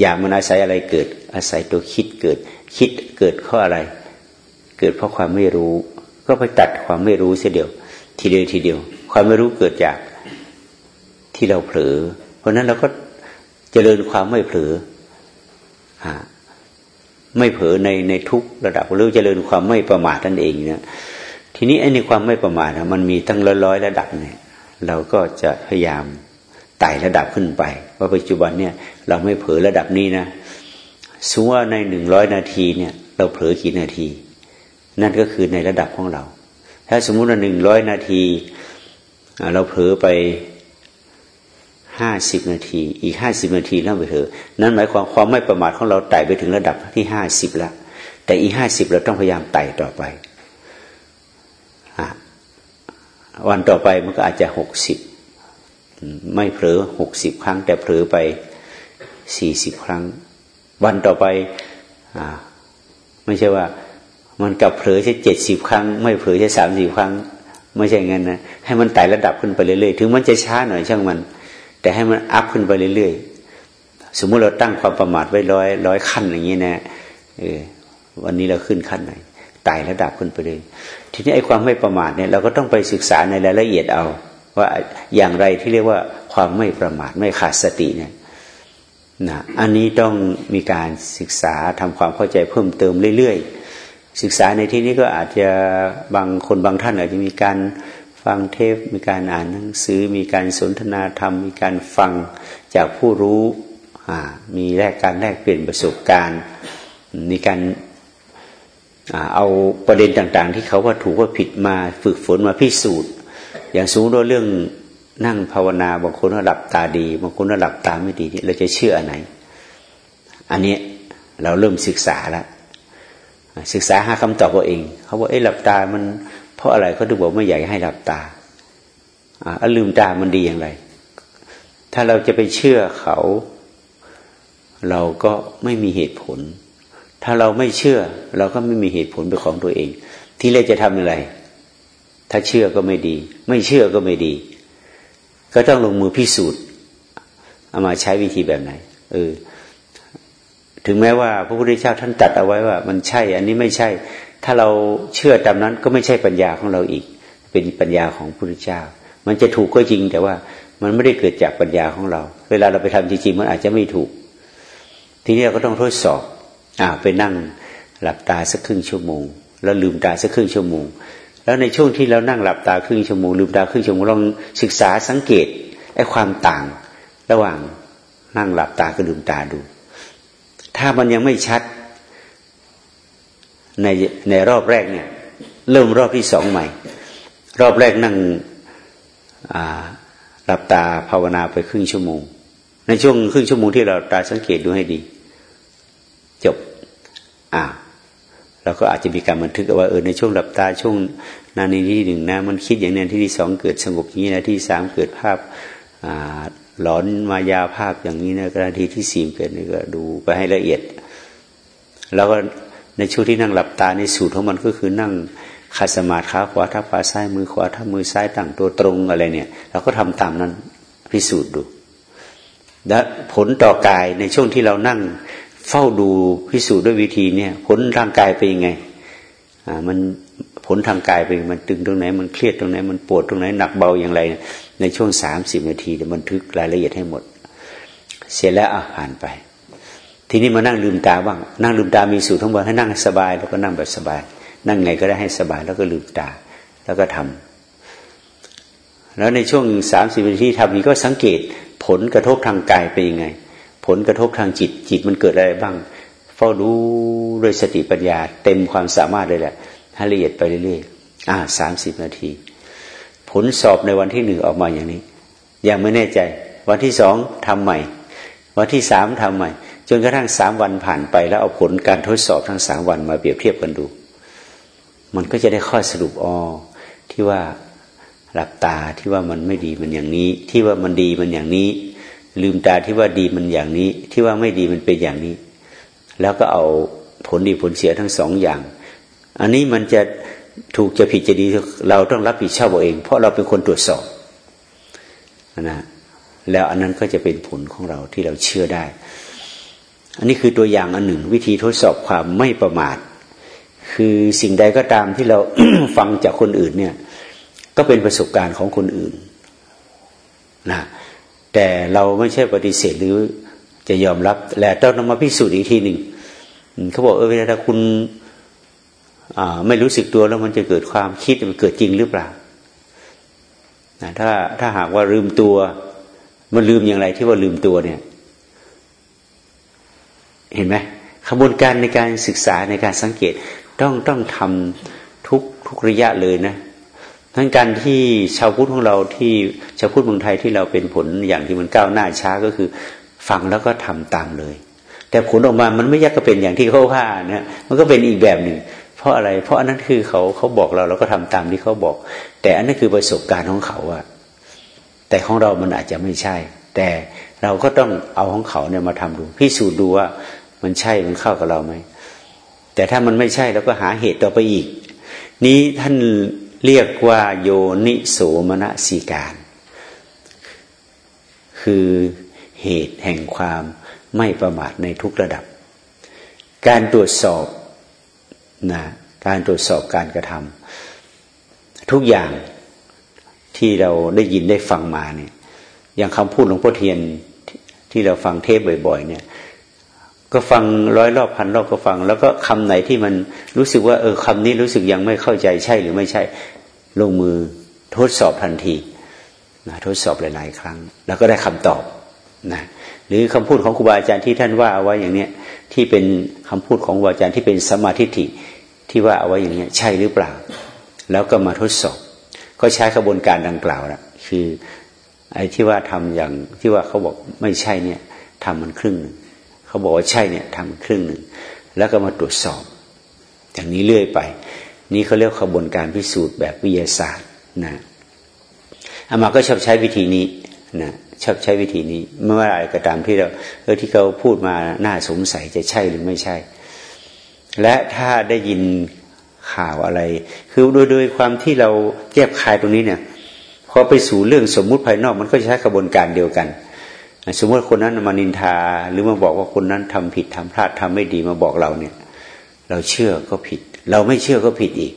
อยากมันอาศัยอะไรเกิด อาศัยตัวคิดเกิด คิดเกิดข้ออะไร เกิดเพราะความไม่รู้ ก็ไปตัดความไม่รู้เสียเดียว ทีเดียวทีเดียว ความไม่รู้เกิดจากที่เราเผลอ เพราะนั้นเราก็เจริญความไม่เผลอ ไม่เผลอในในทุกระดับหรือเจริญความไม่ประมาทนั่นเองนะทีนี้ไอ้ในความไม่ประมาทนะมันมีตั้งร้อยร้อยระดับเนี่ย เราก็จะพยายามไต่ระดับขึ้นไป ว่าปัจจุบันเนี่ย เราไม่เผลอระดับนี้นะสมมติว่าในหนึ่งร้อยนาทีเนี่ย เราเผลอกี่นาที นั่นก็คือในระดับของเรา ถ้าสมมุติว่าหนึ่งร้อยนาที เราเผลอไป ห้าสิบนาที อีกห้าสิบนาทีแล้วไปเถอะนั่นหมายความความไม่ประมาทของเราไต่ไปถึงระดับที่ห้าสิบแล้วแต่อีห้าสิบเราต้องพยายามไต่ต่อไปวันต่อไปมันก็อาจจะหกสิบไม่เผลอหกสิบครั้ง แต่เผลอไปสี่สิบครั้ง วันต่อไปไม่ใช่ว่า มันกับเผลอแค่เจ็ดสิบครั้ง ไม่เผลอแค่สามสิบครั้ง ไม่ใช่งั้นนะให้มันไต่ระดับขึ้นไปเรื่อยๆถึงมันจะช้าหน่อยช่างมัน แต่ให้มันอัพขึ้นไปเรื่อยๆ สมมุติเราตั้งความประมาทไว้ร้อยร้อยขั้นอย่างนี้นะเออวันนี้เราขึ้นขั้นไหนไต่ระดับขึ้นไปเลย ทีนี้ไอ้ความไม่ประมาทเนี่ยเราก็ต้องไปศึกษาในรายละเอียดเอา ว่าอย่างไรที่เรียกว่าความไม่ประมาทไม่ขาดสติเนี่ยนะอันนี้ต้องมีการศึกษาทำความเข้าใจเพิ่มเติมเรื่อยๆ ศึกษาในที่นี้ก็อาจจะบางคนบางท่านอาจจะมีการ ฟังเทปมีการอ่านหนังสือ มีการสนทนาธรรม มีการฟังจากผู้รู้มีแลกการแลกเปลี่ยนประสบการณ์มีการเอาประเด็นต่างๆ ที่เขาว่าถูกว่าผิดมาฝึกฝนมาพิสูจน์ อย่างสูงด้วยเรื่องนั่งภาวนาบางคนก็หลับตาดีบางคนก็หลับตาไม่ดีเราจะเชื่ออันไหน อันนี้เราเริ่มศึกษาแล้วศึกษาหาคำตอบตัวเอง เขาบอกเอ้หลับตามัน เพราะอะไรเขาถึงบอกไม่อยากให้หลับตาอ่าลืมตามันดีอย่างไร ถ้าเราจะไปเชื่อเขา เราก็ไม่มีเหตุผล ถ้าเราไม่เชื่อ เราก็ไม่มีเหตุผลเป็นของตัวเอง ที่เราจะทำอะไร ถ้าเชื่อก็ไม่ดี ไม่เชื่อก็ไม่ดี ก็ต้องลงมือพิสูจน์เอามาใช้วิธีแบบไหนเออถึงแม้ว่าพระพุทธเจ้าท่านตัดเอาไว้ว่า มันใช่ อันนี้ไม่ใช่ ถ้าเราเชื่อตามนั้นก็ไม่ใช่ปัญญาของเราอีก เป็นปัญญาของพระพุทธเจ้า มันจะถูกก็จริงแต่ว่ามันไม่ได้เกิดจากปัญญาของเรา เวลาเราไปทำจริงๆมันอาจจะไม่ถูก ทีนี้เราก็ต้องทดสอบอ่าไปนั่งหลับตาสักครึ่งชั่วโมง แล้วลืมตาสักครึ่งชั่วโมง แล้วในช่วงที่เรานั่งหลับตาครึ่งชั่วโมงลืมตาครึ่งชั่วโมงลองศึกษาสังเกตไอ้ความต่าง ระหว่างนั่งหลับตากับลืมตาดู ถ้ามันยังไม่ชัด ในในรอบแรกเนี่ย เริ่มรอบที่สองใหม่ รอบแรกนั่งหลับตาภาวนาไปครึ่งชั่วโมง ในช่วงครึ่งชั่วโมงที่เราตาสังเกตดูให้ดี จบอ่าเราก็อาจจะมีการบันทึกว่าเออในช่วงหลับตาช่วงนาทีที่หนึ่งนะมันคิดอย่างนี้ที่ที่สองเกิดสงบอย่างนี้นะที่สามเกิดภาพหลอนมายาภาพอย่างนี้นะนาทีที่สี่เกิดนี่ก็ดูไปให้ละเอียด แล้วก็ ในช่วงที่นั่งหลับตาในสูตรของมันก็คือนั่งคาสมาธิขาขวาทับขาซ้ายมือขวาทับมือซ้ายตั้งตัวตรงอะไรเนี่ยเราก็ทำตามนั้นพิสูจน์ดู และผลต่อกายในช่วงที่เรานั่งเฝ้าดูพิสูจน์ด้วยวิธีเนี่ย ผลร่างกายเป็นยังไงอ่ามันผลทางกายเป็นมันตึงตรงไหน มันเครียดตรงไหน มันปวดตรงไหนหนักเบาอย่างไร ในช่วงสามสิบนาทีมันทึกรายละเอียดให้หมด เสร็จแล้วอะผ่านไป ทีนี้มานั่งลืมตาบ้าง นั่งลืมตามีสูตรทั้งหมดให้นั่งสบาย แล้วก็นั่งแบบสบาย นั่งไงก็ได้ให้สบาย แล้วก็ลืมตา แล้วก็ทำแล้วในช่วงสามสิบนาทีทำนี้ก็สังเกตผลกระทบทางกายเป็นยังไง ผลกระทบทางจิต จิตมันเกิดอะไรบ้าง เฝ้าดูด้วยสติปัญญา เต็มความสามารถเลยแหละให้ละเอียดไปเรื่อยๆ อ่าสามสิบนาที ผลสอบในวันที่หนึ่งออกมาอย่างนี้ ยังไม่แน่ใจ วันที่สองทำใหม่ วันที่สามทำใหม่ จนกระทั่งสามวันผ่านไปแล้วเอาผลการทดสอบทั้งสามวันมาเปรียบเทียบกันดู มันก็จะได้ข้อสรุปอ๋อที่ว่าหลับตาที่ว่ามันไม่ดีมันอย่างนี้ ที่ว่ามันดีมันอย่างนี้ ลืมตาที่ว่าดีมันอย่างนี้ ที่ว่าไม่ดีมันเป็นอย่างนี้ แล้วก็เอาผลดีผลเสียทั้งสองอย่าง อันนี้มันจะถูกจะผิดจะดีเราต้องรับผิดชอบเอง เพราะเราเป็นคนตรวจสอบนะแล้วอันนั้นก็จะเป็นผลของเราที่เราเชื่อได้ อันนี้คือตัวอย่างอันหนึ่ง วิธีทดสอบความไม่ประมาท คือสิ่งใดก็ตามที่เราฟังจากคนอื่นเนี่ย ก็เป็นประสบการณ์ของคนอื่นนะแต่เราไม่ใช่ปฏิเสธหรือจะยอมรับและต้องนำมาพิสูจน์อีกทีหนึ่งเขาบอกเออเวลาคุณไม่รู้สึกตัวแล้วมันจะเกิดความคิดมันเกิดจริงหรือเปล่าถ้าถ้าหากว่าลืมตัว มันลืมอย่างไรที่ว่าลืมตัวเนี่ย เห็นไหมขบวนการในการศึกษาในการสังเกตต้องต้องทำทุกทุกระยะเลยนะทั้งการที่ชาวพุทธของเราที่ชาวพุทธเมืองไทยที่เราเป็นผลอย่างที่มันก้าวหน้าช้าก็คือฟังแล้วก็ทำตามเลย แต่ผลออกมามันไม่ยากก็เป็นอย่างที่เขาว่านะมันก็เป็นอีกแบบหนึ่ง เพราะอะไร เพราะอันนั้นคือเขาเขาบอกเราเราก็ทำตามที่เขาบอก แต่อันนั้นคือประสบการณ์ของเขาอะแต่ของเรามันอาจจะไม่ใช่ แต่เราก็ต้องเอาของเขาเนี่ยมาทำดูพิสูจน์ดูว่า มันใช่มันเข้ากับเราไหมแต่ถ้ามันไม่ใช่เราก็หาเหตุต่อไปอีก นี้ท่านเรียกว่าโยนิโสมนสิการ คือเหตุแห่งความไม่ประมาทในทุกระดับ การตรวจสอบนะการตรวจสอบการกระทำทุกอย่างที่เราได้ยินได้ฟังมาเนี่ยอย่างคำพูดหลวงพ่อเทียนที่เราฟังเทปบ่อย ๆ เนี่ย ก็ฟังร้อยรอบพันรอบก็ฟัง แล้วก็คำไหนที่มันรู้สึกว่าเออคำนี้รู้สึกยังไม่เข้าใจใช่หรือไม่ใช่ ลงมือทดสอบทันทีนะทดสอบหลายๆ ครั้ง แล้วก็ได้คำตอบนะหรือคำพูดของครูบาอาจารย์ที่ท่านว่าเอาไว้อย่างเนี้ยที่เป็นคำพูดของครูบาอาจารย์ที่เป็นสมาธิิที่ว่าเอาไว้อย่างเนี้ยใช่หรือเปล่า แล้วก็มาทดสอบ ก็ใช้กระบวนการดังกล่าวนะคือไอ้ที่ว่าทำอย่างที่ว่าเขาบอกไม่ใช่เนี่ยทำมันครึ่งหนึ่ง เขาบอกว่าใช่เนี่ยทำครึ่งหนึ่ง แล้วก็มาตรวจสอบ อย่างนี้เรื่อยไป นี่เขาเรียกขบวนการพิสูจน์แบบวิทยาศาสตร์นะอามาก็ชอบใช้วิธีนี้นะชอบใช้วิธีนี้ไม่ว่าอะไรก็ตามที่เราเออที่เขาพูดมาน่าสงสัยจะใช่หรือไม่ใช่ และถ้าได้ยินข่าวอะไร คือโดยโดยความที่เราแยบคายตรงนี้เนี่ยพอไปสู่เรื่องสมมุติภายนอกมันก็ใช้กระบวนการเดียวกัน สมมติคนนั้นมานินทา หรือมาบอกว่าคนนั้นทำผิดทำพลาดทำไม่ดีมาบอกเราเนี่ย เราเชื่อก็ผิด เราไม่เชื่อก็ผิดอีก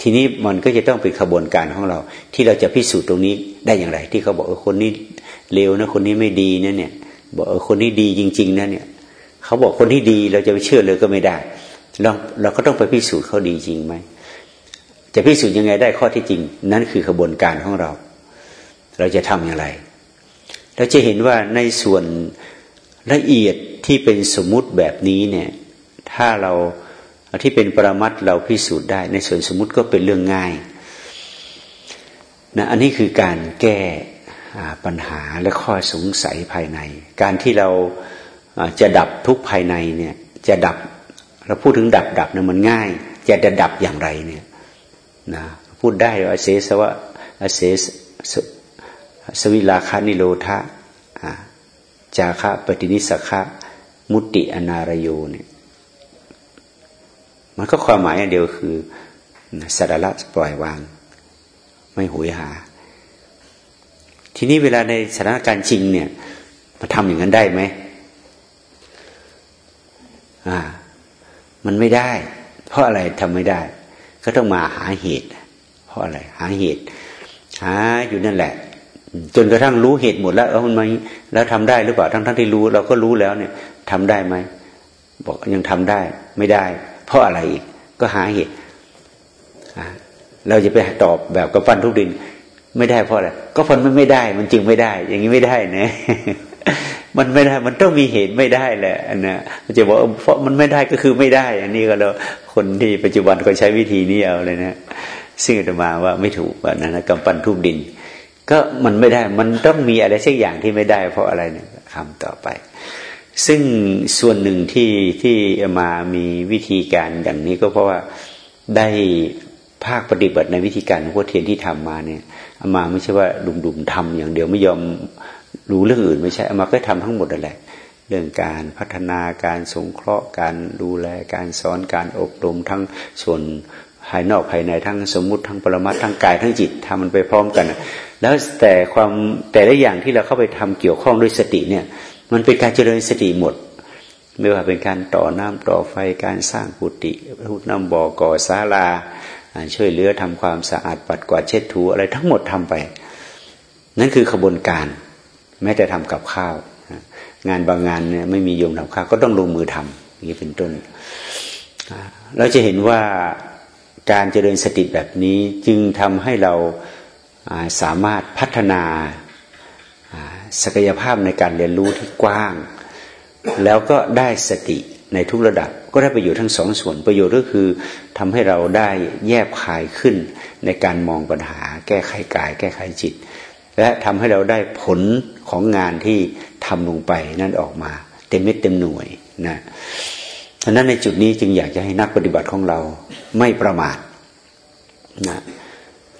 ทีนี้มันก็จะต้องเป็นขบวนการของเรา ที่เราจะพิสูจน์ตรงนี้ได้อย่างไร ที่เขาบอกเออคนนี้เลวนะคนนี้ไม่ดีนะเนี่ย บอกเออคนนี้ดีจริง ๆนะเนี่ย เขาบอกคนที่ดีเราจะไปเชื่อเลยก็ไม่ได้ เราเราก็ต้องไปพิสูจน์เขาดีจริงไหมจะพิสูจน์ยังไงได้ข้อที่จริง นั่นคือขบวนการของเรา เราจะทำอย่างไร เราจะเห็นว่าในส่วนละเอียดที่เป็นสมมุติแบบนี้เนี่ย ถ้าเราที่เป็นปรมัตเราพิสูจน์ได้ ในส่วนสมมุติก็เป็นเรื่องง่ายนะอันนี้คือการแก้ปัญหาและข้อสงสัยภายใน การที่เราจะดับทุกภายในเนี่ยจะดับเราพูดถึงดับดับเนี่ยมันง่าย จะจะดับอย่างไรเนี่ยนะพูดได้ว่าเสสวะเสส สวิลาคานิโรธาจาคะปฏินิสคะมุติอนารโยเนี่ยมันก็ความหมายอันเดียวคือสัตละปล่อยวาง ไม่หวยหา ทีนี้เวลาในสถานการณ์จริงเนี่ยมาทำอย่างนั้นได้ไหมอ่า มันไม่ได้ เพราะอะไรทำไม่ได้ ก็ต้องมาหาเหตุ เพราะอะไร หาเหตุ หาอยู่นั่นแหละ จนกระทั่งรู้เหตุหมดแล้วเออมันไมาแล้วทำได้หรือเปล่าทั้งทั้งที่รู้ เราก็รู้แล้วเนี่ยทำได้ไหมบอกยังทำได้ไม่ได้ เพราะอะไรอีกก็หาเหตุเราจะไปตอบแบบกับฟันทุกดิน ไม่ได้เพราะอะไรก็ฟันมันไม่ได้ มันจึงไม่ได้ อย่างนี้ไม่ได้นะมันไม่ได้มันต้องมีเหตุไม่ได้แหละอันนะจะบอกเพราะมันไม่ได้ก็คือไม่ได้ อันนี้ก็เราคนที่ปัจจุบันก็ใช้วิธีนี้เอาเลยนะซึ่งจะมาว่าไม่ถูกแบบนะนะกำปั้นทุบดิน ก็มันไม่ได้ มันต้องมีอะไรสักอย่างที่ไม่ได้ เพราะอะไรเนี่ยคำต่อไป ซึ่งส่วนหนึ่งที่ที่มามีวิธีการอย่างนี้ก็เพราะว่าได้ภาคปฏิบัติในวิธีการของพวกเทียนที่ทำมาเนี่ยมาไม่ใช่ว่าดุมๆทำอย่างเดียวไม่ยอมรู้เรื่องอื่นไม่ใช่มาก็ทำทั้งหมดนั่นแหละเรื่องการพัฒนาการสงเคราะห์การดูแลการสอนการอบรมทั้งส่วน ภายนอกภายในทั้งสมมุติทั้งปรมัตทั้งกายทั้งจิตทำมันไปพร้อมกัน แล้วแต่ความแต่ละอย่างที่เราเข้าไปทำเกี่ยวข้องด้วยสติเนี่ยมันเป็นการเจริญสติหมด ไม่ว่าเป็นการต่อน้ำต่อไฟการสร้างกุฏิพุทน้ำบ่อก่อศาลาช่วยเหลือทำความสะอาดปัดกวาดเช็ดถูอะไรทั้งหมดทำไป นั่นคือขบวนการแม้แต่ทำกับข้าว งานบางงานเนี่ยไม่มีโยมทำข้าวก็ต้องลงมือทำอย่างนี้เป็นต้น เราจะเห็นว่า การเจริญสติแบบนี้จึงทำให้เราสามารถพัฒนาศักยภาพในการเรียนรู้ที่กว้าง แล้วก็ได้สติในทุกระดับ ก็ได้ประโยชน์ทั้งสองส่วนประโยชน์ก็คือทำให้เราได้แยบคายขึ้นในการมองปัญหา แก้ไขกาย แก้ไขจิต และทำให้เราได้ผลของงานที่ทำลงไปนั่นออกมา เต็มเม็ดเต็มหน่วยนะ ฉะนั้นในจุดนี้จึงอยากจะให้นักปฏิบัติของเราไม่ประมาทนะ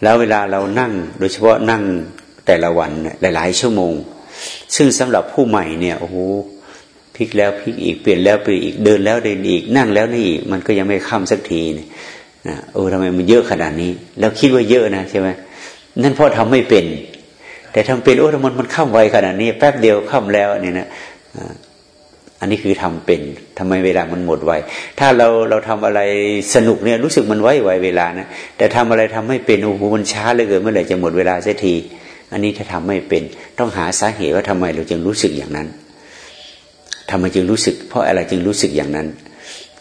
แล้วเวลาเรานั่งโดยเฉพาะนั่งแต่ละวันหลาย ๆ ชั่วโมง ซึ่งสำหรับผู้ใหม่เนี่ยโอ้โหพลิกแล้วพลิกอีกเปลี่ยนแล้วเปลี่ยนอีกเดินแล้วเดินอีกนั่งแล้วนี่อีกมันก็ยังไม่ค่ำสักทีนะโอ้ทำไมมันเยอะขนาดนี้ แล้วคิดว่าเยอะนะใช่ไหมนั่นเพราะทำไม่เป็น แต่ทำเป็นโอ้ทำไมมันข้ามไวขนาดนี้ แป๊บเดียวข้ามแล้วเนี่ยนะ อันนี้คือทำเป็นทำไมเวลามันหมดไวถ้าเราเราทำอะไรสนุกเนี่ยรู้สึกมันไวไวเวลานะแต่ทำอะไรทำให้เป็นโอ้โหมันช้าเลยเกินเมื่อไหร่จะหมดเวลาเสียที อันนี้ถ้าทำไม่เป็น ต้องหาสาเหตุว่าทำไมเราจึงรู้สึกอย่างนั้นทำไมจึงรู้สึก เพราะอะไรจึงรู้สึกอย่างนั้น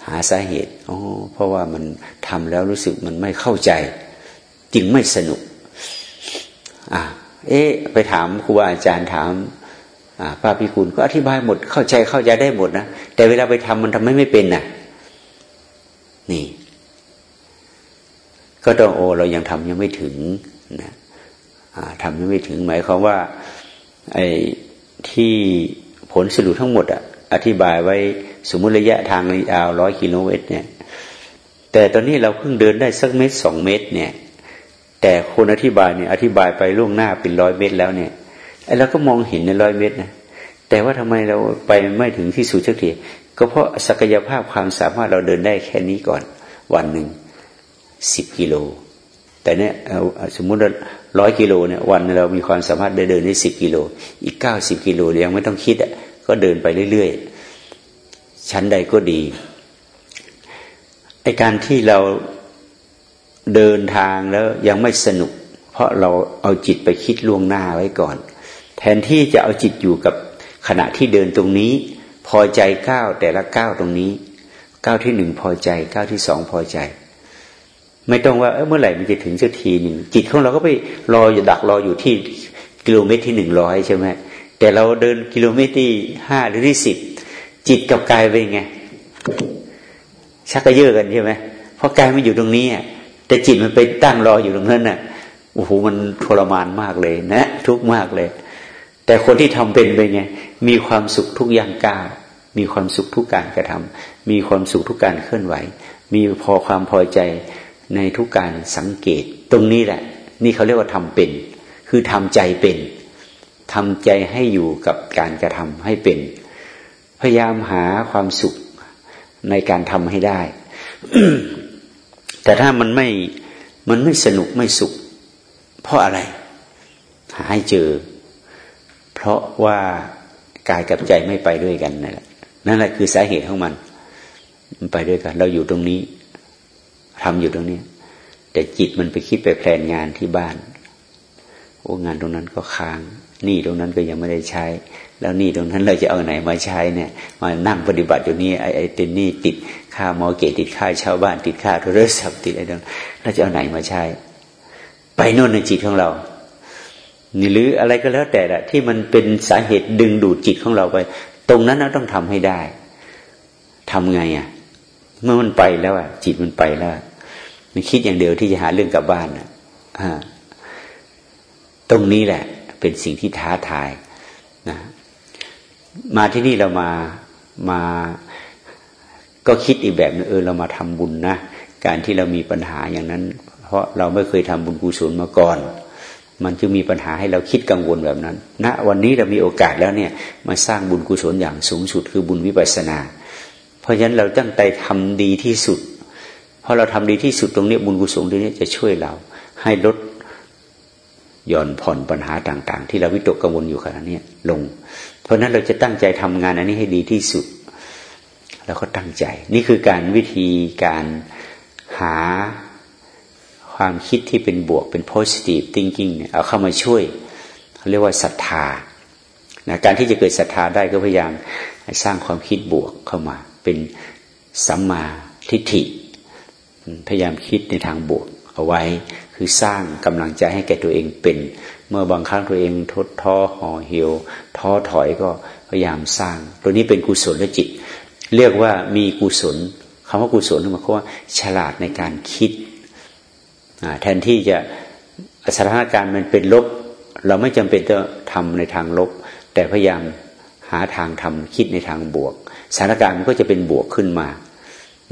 หาสาเหตุอ๋อเพราะว่ามันทำแล้วรู้สึกมันไม่เข้าใจ จึงไม่สนุกอ่าเอ๊ะไปถามครูบาอาจารย์ถาม ป้าพิคุณก็อธิบายหมด เข้าใจเข้าใจได้หมดนะแต่เวลาไปทำมันทำไม่ไม่เป็นนะ่ะ นี่ ก็ต้องโอเรายังทำยังไม่ถึงนะทำยังไม่ถึงหมายความว่า ไอ้ที่ผลสรุปทั้งหมดอะอธิบายไว้สมมุติระยะทางยาวร้อยกิโลเมตร เนี่ย แต่ตอนนี้เราเพิ่งเดินได้สักเมตรสองเมตร เนี่ย แต่คนอธิบายเนี่ย อธิบายไปล่วงหน้าเป็นร้อยเมตรแล้วเนี่ย ไอ้เราก็มองเห็นในร้อยเมตรนะแต่ว่าทำไมเราไปไม่ถึงที่สุดสักทีก็เพราะศักยภาพความสามารถเราเดินได้แค่นี้ก่อน วันหนึ่งสิบกิโล แต่เนี่ยสมมุติร้อยกิโลเนี่ยวันเรามีความสามารถเดินได้สิบกิโล อีกเก้าสิบกิโลยังไม่ต้องคิดอะก็เดินไปเรื่อยๆ ชั้นใดก็ดีไอการที่เราเดินทางแล้วยังไม่สนุก เพราะเราเอาจิตไปคิดล่วงหน้าไว้ก่อน แทนที่จะเอาจิตอยู่กับขณะที่เดินตรงนี้ พอใจก้าวแต่ละก้าวตรงนี้ก้าวที่หนึ่งพอใจก้าวที่สองพอใจ ไม่ต้องว่าเเมื่อไหร่มันจะถึงสักทีหนึ่งจิตของเราก็ไปรออยู่ดักรออยู่ที่กิโลเมตรที่หนึ่งร้อยใช่ไหมแต่เราเดินกิโลเมตรที่ห้าหรือที่สิบจิตกับกายเป็นไงชักกระเยอะกันใช่ไหมเพราะกายมันอยู่ตรงนี้แต่จิตมันไปตั้งรออยู่ตรงนั้นน่ะโอ้โหมันทรมานมากเลยนะ ทุกมากเลย แต่คนที่ทำเป็นไปไงมีความสุขทุกอย่างก้าวมีความสุขทุกการกระทำมีความสุขทุกการเคลื่อนไหว มีพอความพอใจในทุกการสังเกต ตรงนี้แหละ นี่เขาเรียกว่าทำเป็น คือทำใจเป็นทำใจให้อยู่กับการกระทำให้เป็น พยายามหาความสุขในการทำให้ได้ แต่ถ้ามันไม่มันไม่สนุกไม่สุข เพราะอะไร หาให้เจอ เพราะว่ากายกับใจไม่ไปด้วยกันนั่นแหละนั่นแหละคือสาเหตุของมัน มันไปด้วยกัน เราอยู่ตรงนี้ทำอยู่ตรงนี้ แต่จิตมันไปคิดไปแพลนงานที่บ้าน โอ้งานตรงนั้นก็ค้าง หนี่ตรงนั้นก็ยังไม่ได้ใช้ แล้วหนี่ตรงนั้นเราจะเอาไหนมาใช้เนี่ย มานั่งปฏิบัติอยู่นี่ไอ้ไอ้ตินนี่ติดค่ามอเกตติดค่าชาวบ้าน ติดค่าโทรศัพท์ติดอะไรต่างเราจะเอาไหนมาใช้ ไปโน่นในจิตของเรา หรืออะไรก็แล้วแต่ละที่มันเป็นสาเหตุดึงดูดจิตของเราไป ตรงนั้นเราต้องทำให้ได้ทำไงอะ เมื่อมันไปแล้วอะ จิตมันไปแล้วมันคิดอย่างเดียวที่จะหาเรื่องกลับบ้านอะตรงนี้แหละ เป็นสิ่งที่ท้าทายนะมาที่นี่เรามามาก็คิดอีกแบบนึงเออเรามาทำบุญนะการที่เรามีปัญหาอย่างนั้น เพราะเราไม่เคยทำบุญกุศลมาก่อน มันจึงมีปัญหาให้เราคิดกังวลแบบนั้นณนะวันนี้เรามีโอกาสแล้วเนี่ยมาสร้างบุญกุศลอย่างสูงสุดคือบุญวิปัสสนา เพราะฉะนั้นเราตั้งใจทำดีที่สุดพอเราทำดีที่สุดตรงนี้บุญกุศลตรงนี้จะช่วยเราให้ลดย่อนผ่อนปัญหาต่าง ๆ ที่เราวิตกกังวลอยู่ขณะนี้ลง เพราะนั้นเราจะตั้งใจทำงานอันนี้ให้ดีที่สุดเราก็ตั้งใจ นี่คือการวิธีการหา ความคิดที่เป็นบวกเป็น positive thinking เนี่ยเอาเข้ามาช่วยเขาเรียกว่าศรัทธานะการที่จะเกิดศรัทธาได้ก็พยายามสร้างความคิดบวกเข้ามา เป็นสัมมาทิฏฐิ พยายามคิดในทางบวกเอาไว้ คือสร้างกำลังใจให้แก่ตัวเองเป็น เมื่อบางครั้งตัวเองทดท้อห่อเหี่ยวท้อถอยก็พยายามสร้าง ตัวนี้เป็นกุศลและจิต เรียกว่ามีกุศลคำว่ากุศลหมายความว่า ฉลาดในการคิด แทนที่จะสถานการณ์มันเป็นลบ เราไม่จำเป็นจะทำในทางลบ แต่พยายามหาทางทำคิดในทางบวกสถานการณ์มันก็จะเป็นบวกขึ้นมา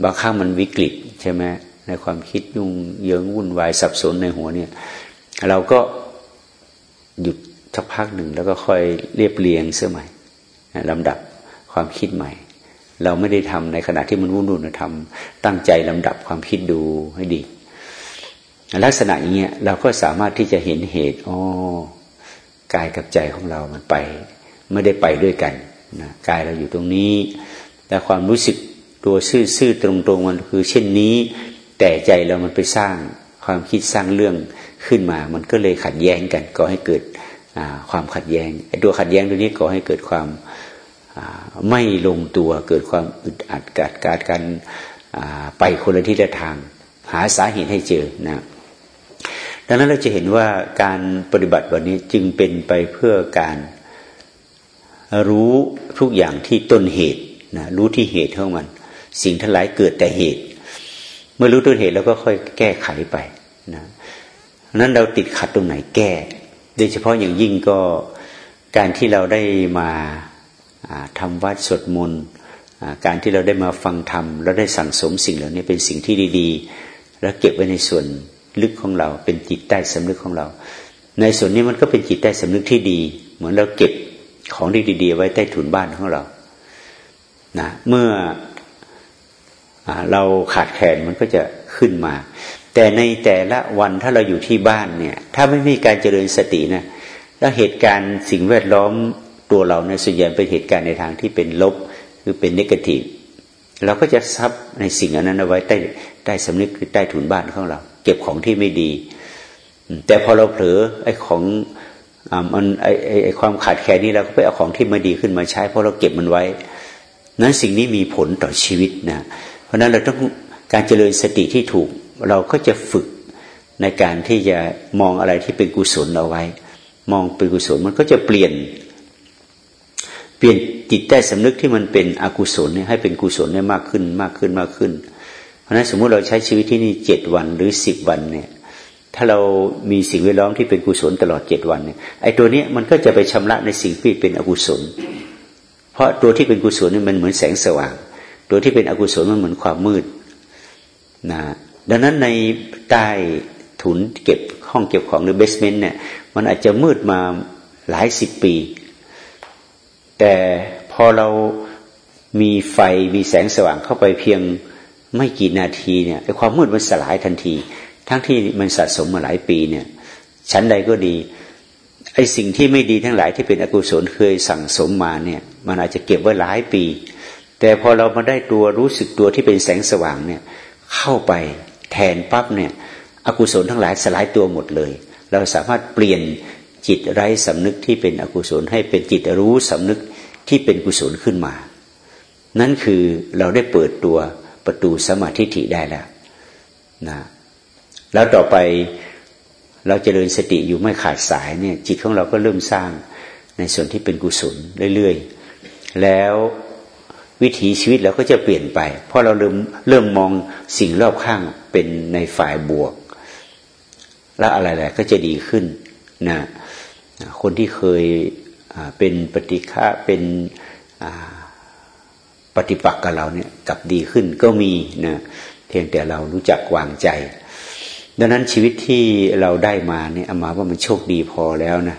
บางครั้งมันวิกฤตใช่ไหมในความคิดยุ่งเหยิงวุ่นวายสับสนในหัวเนี่ย เราก็หยุดสักพักหนึ่งแล้วก็ค่อยเรียบเรียงเสื้อใหม่ลำดับความคิดใหม่ เราไม่ได้ทำในขณะที่มันวุ่นวุ่นทำตั้งใจลำดับความคิดดูให้ดี ลักษณะอย่างเงี้ยเราก็สามารถที่จะเห็นเหตุอ๋อกายกับใจของเรามันไป ไม่ได้ไปด้วยกันนะกายเราอยู่ตรงนี้ แต่ความรู้สึกตัวซื่อๆตรงๆมันคือเช่นนี้ แต่ใจเรามันไปสร้างความคิดสร้างเรื่องขึ้นมา มันก็เลยขัดแย้งกันก่อให้เกิดความขัดแย้งไอ้ตัวขัดแย้งตัวนี้ก่อให้เกิดความไม่ลงตัวเกิดความอึดอัดกัดการกันไปคนละทิศทาง หาสาเหตุให้เจอนะ ดังนั้นเราจะเห็นว่าการปฏิบัติวันนี้จึงเป็นไปเพื่อการรู้ทุกอย่างที่ต้นเหตุนะรู้ที่เหตุของมัน สิ่งทั้งหลายเกิดแต่เหตุ เมื่อรู้ต้นเหตุแล้วก็ค่อยแก้ไขไปนะนั้นเราติดขัดตรงไหนแก้ โดยเฉพาะอย่างยิ่งก็การที่เราได้มาทำวัดสวดมนต์การที่เราได้มาฟังธรรมเราได้สั่งสมสิ่งเหล่านี้เป็นสิ่งที่ดี ๆ แล้วเก็บไว้ในส่วน ลึกของเรา เป็นจิตใต้สำนึกของเรา ในส่วนนี้มันก็เป็นจิตใต้สำนึกที่ดี เหมือนเราเก็บของดีๆไว้ใต้ถุนบ้านของเรานะเมื่อเราขาดแคลนมันก็จะขึ้นมา แต่ในแต่ละวันถ้าเราอยู่ที่บ้านเนี่ย ถ้าไม่มีการเจริญสตินะแล้วเหตุการณ์สิ่งแวดล้อมตัวเราเนี่ยส่วนใหญ่เป็นเหตุการณ์ในทางที่เป็นลบคือเป็นนิเกทีฟเราก็จะซับในสิ่งอนนั้นเอาไว้ใต้ใต้สำนึกคือใต้ถุนบ้านของเรา เก็บของที่ไม่ดี แต่พอเราเผลอไอ้ของอมันไอ้ไอ้ความขาดแคลนนี้เราก็ไปเอาของที่ไม่ดีขึ้นมาใช้ เพราะเราเก็บมันไว้ นั้นสิ่งนี้มีผลต่อชีวิตนะ เพราะนั้นเราต้องการเจริญสติที่ถูก เราก็จะฝึกในการที่จะมองอะไรที่เป็นกุศลเอาไว้ มองเป็นกุศลมันก็จะเปลี่ยน เปลี่ยนจิตใต้สำนึกที่มันเป็นอกุศลเนี่ยให้เป็นกุศลได้มากขึ้นมากขึ้นมากขึ้นเพ ราะนั้นสมมุติเราใช้ชีวิตที่นี่เจ็ดวันหรือสิบวันเนี่ย ถ้าเรามีสิ่งแวดล้อมที่เป็นกุศลตลอดเจ็ดวันเนี่ยไอ้ตัวนี้มันก็จะไปชำระในสิ่งที่เป็นอกุศล เพราะตัวที่เป็นกุศลนี่มันเหมือนแสงสว่าง ตัวที่เป็นอกุศลมันเหมือนความมืดนะดังนั้นในใต้ถุนเก็บห้องเก็บของหรือเบสเมนต์เนี่ย มันอาจจะมืดมาหลายสิบปี แต่พอเรามีไฟมีแสงสว่างเข้าไปเพียง ไม่กี่นาทีเนี่ยไอ้ความมืดมันสลายทันที ทั้งที่มันสะสมมาหลายปีเนี่ยชั้นใดก็ดีไอ้สิ่งที่ไม่ดีทั้งหลายที่เป็นอกุศลเคยสั่งสมมาเนี่ยมันอาจจะเก็บไว้หลายปี แต่พอเรามาได้ตัวรู้สึกตัวที่เป็นแสงสว่างเนี่ยเข้าไปแทนปั๊บเนี่ยอกุศลทั้งหลายสลายตัวหมดเลย เราสามารถเปลี่ยนจิตไร้สำนึกที่เป็นอกุศลให้เป็นจิตรู้สำนึกที่เป็นกุศลขึ้นมา นั่นคือเราได้เปิดตัว ประตูสมาธิิได้แล้วนะแล้วต่อไปเราจเจริญสติอยู่ไม่ขาดสายเนี่ย จิตของเราก็เริ่มสร้างในส่วนที่เป็นกุศลเรื่อยๆ แล้ววิถีชีวิตเราก็จะเปลี่ยนไป เพราะเราเริ่มเริ่มมองสิ่งรอบข้างเป็นในฝ่ายบวก แล้วอะไรๆก็จะดีขึ้นนะคนที่เคยเป็นปฏิฆะเป็น ปฏิปักษ์กับเราเนี่ยกลับดีขึ้นก็มีนะเพียงแต่เรารู้จักวางใจ ดังนั้นชีวิตที่เราได้มาเนี่ยอามาว่ามันโชคดีพอแล้วนะ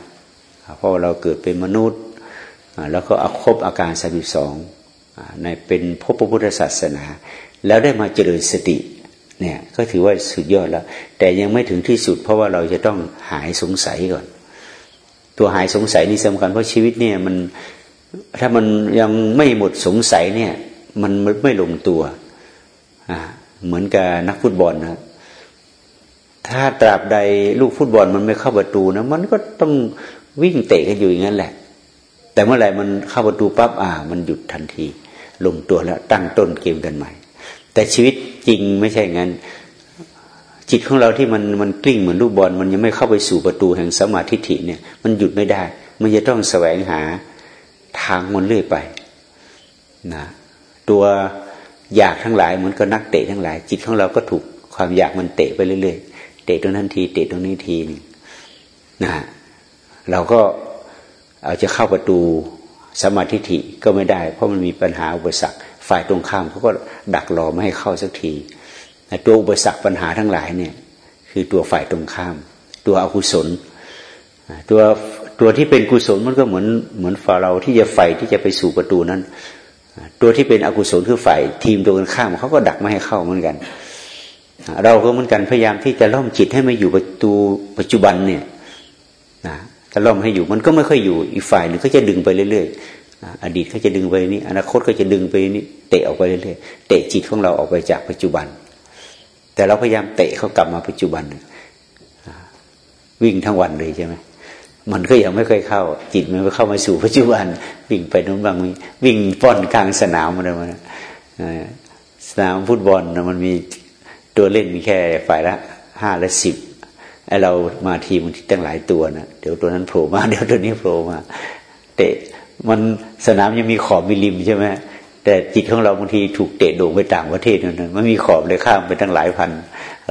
เพราะเราเกิดเป็นมนุษย์ แล้วก็อาครบอาการสามิสองในเป็นพบพระพุทธศาสนา แล้วได้มาเจริญสติเนี่ยก็ถือว่าสุดยอดแล้ว แต่ยังไม่ถึงที่สุด เพราะว่าเราจะต้องหายสงสัยก่อน ตัวหายสงสัยนี่สำคัญเพราะชีวิตเนี่ยมัน ถ้ามันยังไม่หมดสงสัยเนี่ย มันไม่ลงตัวอ่าเหมือนกับนักฟุตบอลนะถ้าตราบใดลูกฟุตบอลมันไม่เข้าประตูนะมันก็ต้องวิ่งเตะกันอยู่อย่างนั้นแหละ แต่เมื่อไหร่มันเข้าประตูปั๊บอ่า มันหยุดทันที ลงตัวแล้วตั้งต้นเกมกันใหม่ แต่ชีวิตจริงไม่ใช่งั้น จิตของเราที่มันมันกลิ้งเหมือนลูกบอล มันยังไม่เข้าไปสู่ประตูแห่งสมาธิเนี่ย มันหยุดไม่ได้ มันจะต้องแสวงหา ทางมันเรื่อยไปนะตัวอยากทั้งหลายเหมือนกับนักเตะทั้งหลาย จิตของเราก็ถูกความอยากมันเตะไปเรื่อยๆเตะตรงนั้นทีเตะตรงนี้ทีนึงนะเราก็เอาจะเข้าประตูสมาธิิก็ไม่ได้ เพราะมันมีปัญหาอุปสรรคฝ่ายตรงข้ามเขาก็ดักรอไม่ให้เข้าสักทีตัวอุปสรรคปัญหาทั้งหลายเนี่ย คือตัวฝ่ายตรงข้าม ตัวอกุศล ตัว ตัวที่เป็นกุศลมันก็เหมือนเหมือนฝาเราที่จะไฟที่จะไปสู่ประตูนั้น ตัวที่เป็นอกุศลคือฝ่ายทีมตรงกันข้ามเขาก็ดักไม่ให้เข้าเหมือนกัน เราก็เหมือนกันพยายามที่จะล่อมจิตให้มาอยู่ประตูปัจจุบันเนี่ยนะจะล่อมให้อยู่มันก็ไม่ค่อยอยู่อีกฝ่ายหนึ่งก็จะดึงไปเรื่อยๆอดีตเขาจะดึงไปนี้อนาคตก็จะดึงไปนี้เตะออกไปเรื่อยๆเตะจิตของเราออกไปจากปัจจุบัน แต่เราพยายามเตะเขากลับมาปัจจุบันวิ่งทั้งวันเลยใช่ไหม มันก็ยังไม่เคยเข้า จิตมันก็เข้ามาสู่ปัจจุบัน วิ่งไปนู้นบางมีวิ่งป้อนกลางสนามมันมันสนามฟุตบอลมันมีตัวเล่นมีแค่ฝ่ายละห้าและสิบไอเรามาทีมันตั้งหลายตัวนะเดี๋ยวตัวนั้นโผล่มาเดี๋ยวตัวนี้โผล่มาเตะมันสนามยังมีขอบมีริมใช่ไหมแต่จิตของเราบางทีถูกเตะโด่งไปต่างประเทศนั่นมันมีขอบเลยข้ามไปตั้งหลายพัน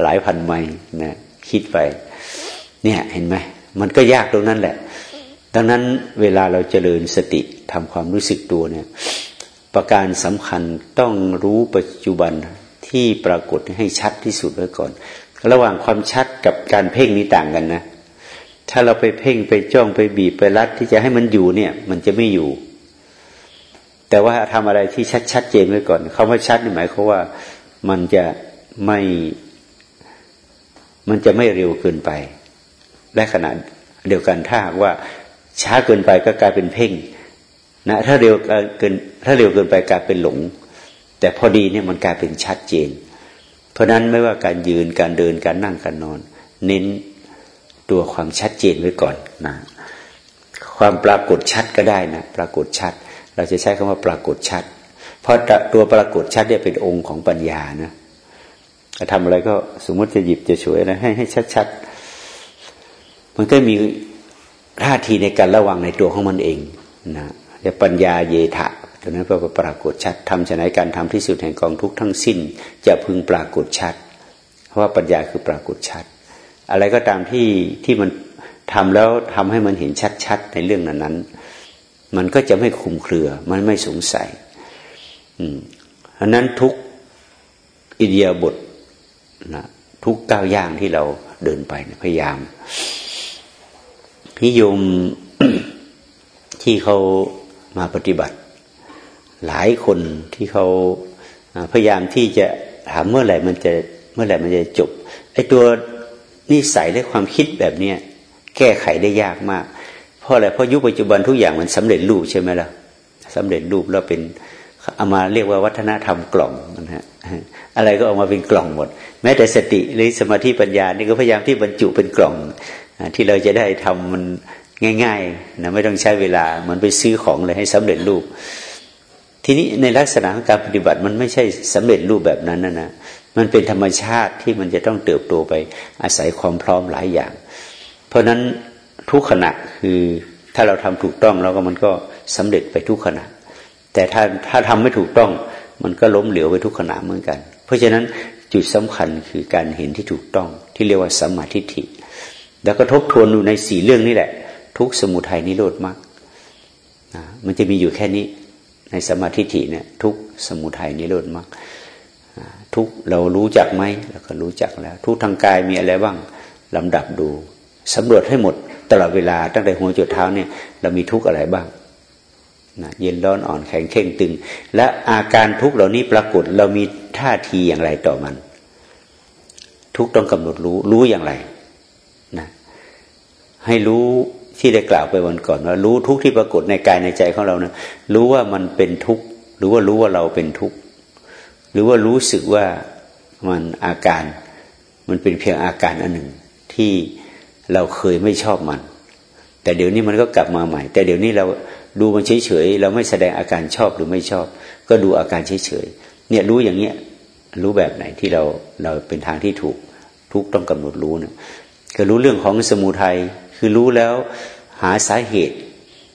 หลายพันไมล์นะคิดไป เนี่ยเห็นไหม มันก็ยากตรงนั้นแหละ ดังนั้นเวลาเราเจริญสติทำความรู้สึกตัวเนี่ย ประการสำคัญต้องรู้ปัจจุบันที่ปรากฏให้ชัดที่สุดไว้ก่อน ระหว่างความชัดกับการเพ่งนี้ต่างกันนะ ถ้าเราไปเพ่งไปจ้องไปบีบไปรัดที่จะให้มันอยู่เนี่ย มันจะไม่อยู่ แต่ว่าทำอะไรที่ชัดชัดเจนไว้ก่อนคาว่าชัดหมายความว่ามันจะไม่ มันจะไม่เร็วเกินไป และขณะเดียวกันถ้าหากว่าช้าเกินไปก็กลายเป็นเพ่งนะถ้าเร็วเกินถ้าเร็วเกินไปกลายเป็นหลง แต่พอดีเนี่ยมันกลายเป็นชัดเจน เพราะนั้นไม่ว่าการยืนการเดินการนั่งการนอน เน้นตัวความชัดเจนไว้ก่อนนะความปรากฏชัดก็ได้นะปรากฏชัด เราจะใช้คำว่าปรากฏชัด เพราะตัวปรากฏชัดเนี่ยเป็นองค์ของปัญญานะจะทำอะไรก็สมมติจะหยิบจะช่วยนะให้ให้ชัดๆ มันก็มีท่าทีในการระวังในตัวของมันเองนะจะปัญญาเยถะตรงนั้นก็ปรากฏชัดทำฉะไหนการทำที่สุดแห่งกองทุกทั้งสิ้น จะพึงปรากฏชัด เพราะว่าปัญญาคือปรากฏชัด อะไรก็ตามที่ที่มันทำแล้วทำให้มันเห็นชัดๆในเรื่องนั้นนั้นมันก็จะไม่คุมเครือ มันไม่สงสัย อืมอันนั้นทุกอิเดียบทนะทุกก้าวย่างที่เราเดินไปพยายาม นิยมที่เขามาปฏิบัติ หลายคนที่เขาพยายามที่จะถามเมื่อไหร่มันจะเมื่อไหร่มันจะจบไอ้ตัวนิสัยและความคิดแบบเนี้ยแก้ไขได้ยากมาก เพราะอะไรเพราะยุคปัจจุบันทุกอย่างมันสำเร็จรูปใช่ไหมล่ะสำเร็จรูปแล้วเป็นเอามาเรียกว่าวัฒนธรรมกล่องนะฮะอะไรก็ออกมาเป็นกล่องหมด แม้แต่สติหรือสมาธิปัญญานี่ก็พยายามที่บรรจุเป็นกล่อง ที่เราจะได้ทำมันง่ายๆนะไม่ต้องใช้เวลาเหมันไปซื้อของเลยให้สำเร็จรูป ทีนี้ในลักษณะของการปฏิบัติมันไม่ใช่สำเร็จรูปแบบนั้นนะนะมันเป็นธรรมชาติที่มันจะต้องเติบโตไปอาศัยความพร้อมหลายอย่าง เพราะนั้นทุกขณะคือถ้าเราทำถูกต้องเราก็มันก็สำเร็จไปทุกขณะ แต่ถ้าถ้าทำไม่ถูกต้อง มันก็ล้มเหลวไปทุกขณะเหมือนกัน เพราะฉะนั้นจุดสำคัญคือการเห็นที่ถูกต้องที่เรียกว่าสัมมาทิฏฐิ แล้วก็ทบทวนดูในสี่เรื่องนี้แหละ ทุกสมุทัยนิโรธมรรคมันจะมีอยู่แค่นี้ ในสมาธิฐิเนี่ยทุกสมุทัยนิโรธมรรคทุกเรารู้จักไหมเราก็รู้จักแล้ว ทุกทางกายมีอะไรบ้างลำดับดูสำรวจให้หมดตลอดเวลาตั้งแต่หัวจุดเท้าเนี่ยเรามีทุกอะไรบ้างนะเย็นร้อนอ่อนแข็งเข่งตึง และอาการทุกเหล่านี้ปรากฏเรามีท่าทีอย่างไรต่อมัน ทุกต้องกำหนดรู้รู้อย่างไร ให้รู้ที่ได้กล่าวไปวันก่อนว่ารู้ทุกที่ปรากฏในกายในใจของเรานะรู้ว่ามันเป็นทุกข์หรือว่ารู้ว่าเราเป็นทุกข์หรือว่ารู้สึกว่ามันอาการมันเป็นเพียงอาการอันหนึ่งที่เราเคยไม่ชอบมัน แต่เดี๋ยวนี้มันก็กลับมาใหม่ แต่เดี๋ยวนี้เราดูมันเฉยๆเราไม่แสดงอาการชอบหรือไม่ชอบ ก็ดูอาการเฉยๆเนี่ยรู้อย่างเนี้ยรู้แบบไหนที่เราเราเป็นทางที่ถูกทุกต้องกำหนดรู้นะก็รู้เรื่องของสมุทัย คือรู้แล้วหาสาเหตุ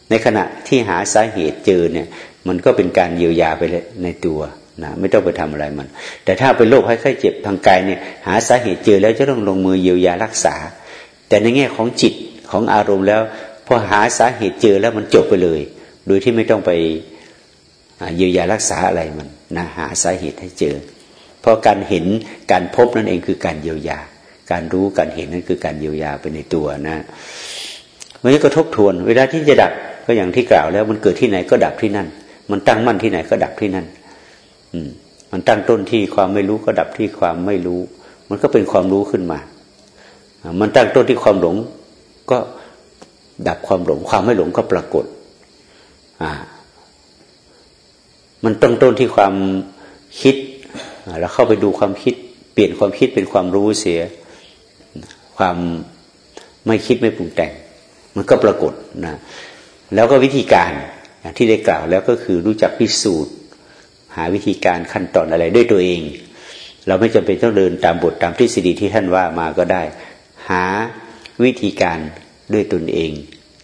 ในขณะที่หาสาเหตุเจอเนี่ยมันก็เป็นการเยียวยาไปเลยในตัวนะไม่ต้องไปทำอะไรมัน แต่ถ้าเป็นโรคไข้เจ็บทางกายเนี่ยหาสาเหตุเจอแล้วจะต้องลงมือเยียวยารักษา แต่ในแง่ของจิตของอารมณ์แล้วพอหาสาเหตุเจอแล้วมันจบไปเลย โดยที่ไม่ต้องไปเยียวยารักษาอะไรมันนะหาสาเหตุให้เจอ เพราะการเห็นการพบนั่นเองคือการเยียวยา การรู้การเห็นนั่นคือการเยียวยาไปในตัวนะมันก็ทบทวน เวลาที่จะดับก็อย่างที่กล่าวแล้ว มันเกิดที่ไหนก็ดับที่นั่น มันตั้งมั่นที่ไหนก็ดับที่นั่น อืม มันตั้งต้นที่ความไม่รู้ก็ดับที่ความไม่รู้ มันก็เป็นความรู้ขึ้นมา มันตั้งต้นที่ความหลงก็ดับความหลง ความไม่หลงก็ปรากฏ อ่า มันตั้งต้นที่ความคิดแล้วเข้าไปดูความคิด เปลี่ยนความคิดเป็นความรู้เสีย ความไม่คิดไม่ปรุงแต่ง มันก็ปรากฏนะแล้วก็วิธีการที่ได้กล่าวแล้วก็คือรู้จักพิสูจน์ หาวิธีการขั้นตอนอะไรด้วยตัวเอง เราไม่จำเป็นต้องเดินตามบทตามทฤษฎีที่ท่านว่ามาก็ได้ หาวิธีการด้วยตนเอง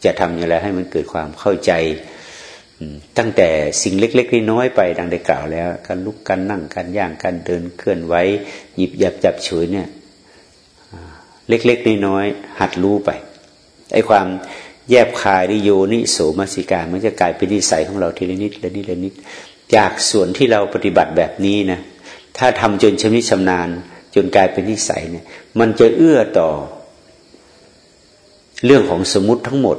จะทำอย่างไรให้มันเกิดความเข้าใจ ตั้งแต่สิ่งเล็กๆน้อยๆไปดังได้กล่าวแล้วการลุกการนั่งการย่างการเดินเคลื่อนไหวหยิบหยับจับเฉยเนี่ย เล็กๆน้อยๆหัดรู้ไปไอ้ความแยบคายริโยนิโสมัสิการมันจะกลายเป็นนิสัยของเราทีละนิดละนิดละนิด จากส่วนที่เราปฏิบัติแบบนี้นะถ้าทำจนชำนิชำนาญ จนกลายเป็นนิสัยเนี่ย มันจะเอื้อต่อ เรื่องของสมมติทั้งหมด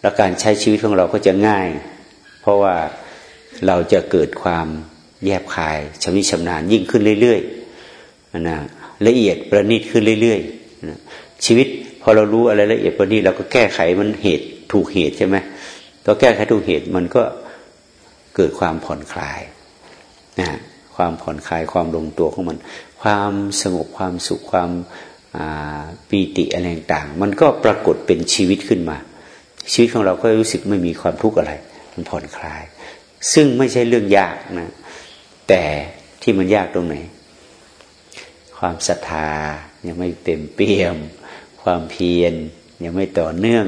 และการใช้ชีวิตของเราก็จะง่าย เพราะว่าเราจะเกิดความแยบคายชำนิชำนาญยิ่งขึ้นเรื่อยๆนะละเอียดประณีตขึ้นเรื่อยๆ ชีวิตพอเรารู้อะไรละเอียดประณีเราก็แก้ไขมันเหตุถูกเหตุใช่ไหมพอแก้ไขถูกเหตุมันก็เกิดความผ่อนคลายนะความผ่อนคลายความลงตัวของมัน ความสงบความสุขความปีติอะไรต่างมันก็ปรากฏเป็นชีวิตขึ้นมา ชีวิตของเราก็รู้สึกไม่มีความทุกข์อะไร มันผ่อนคลาย ซึ่งไม่ใช่เรื่องยากนะ แต่ที่มันยากตรงไหน ความศรัทธา ยังไม่เต็มเปี่ยม ความเพียร ยังไม่ต่อเนื่อง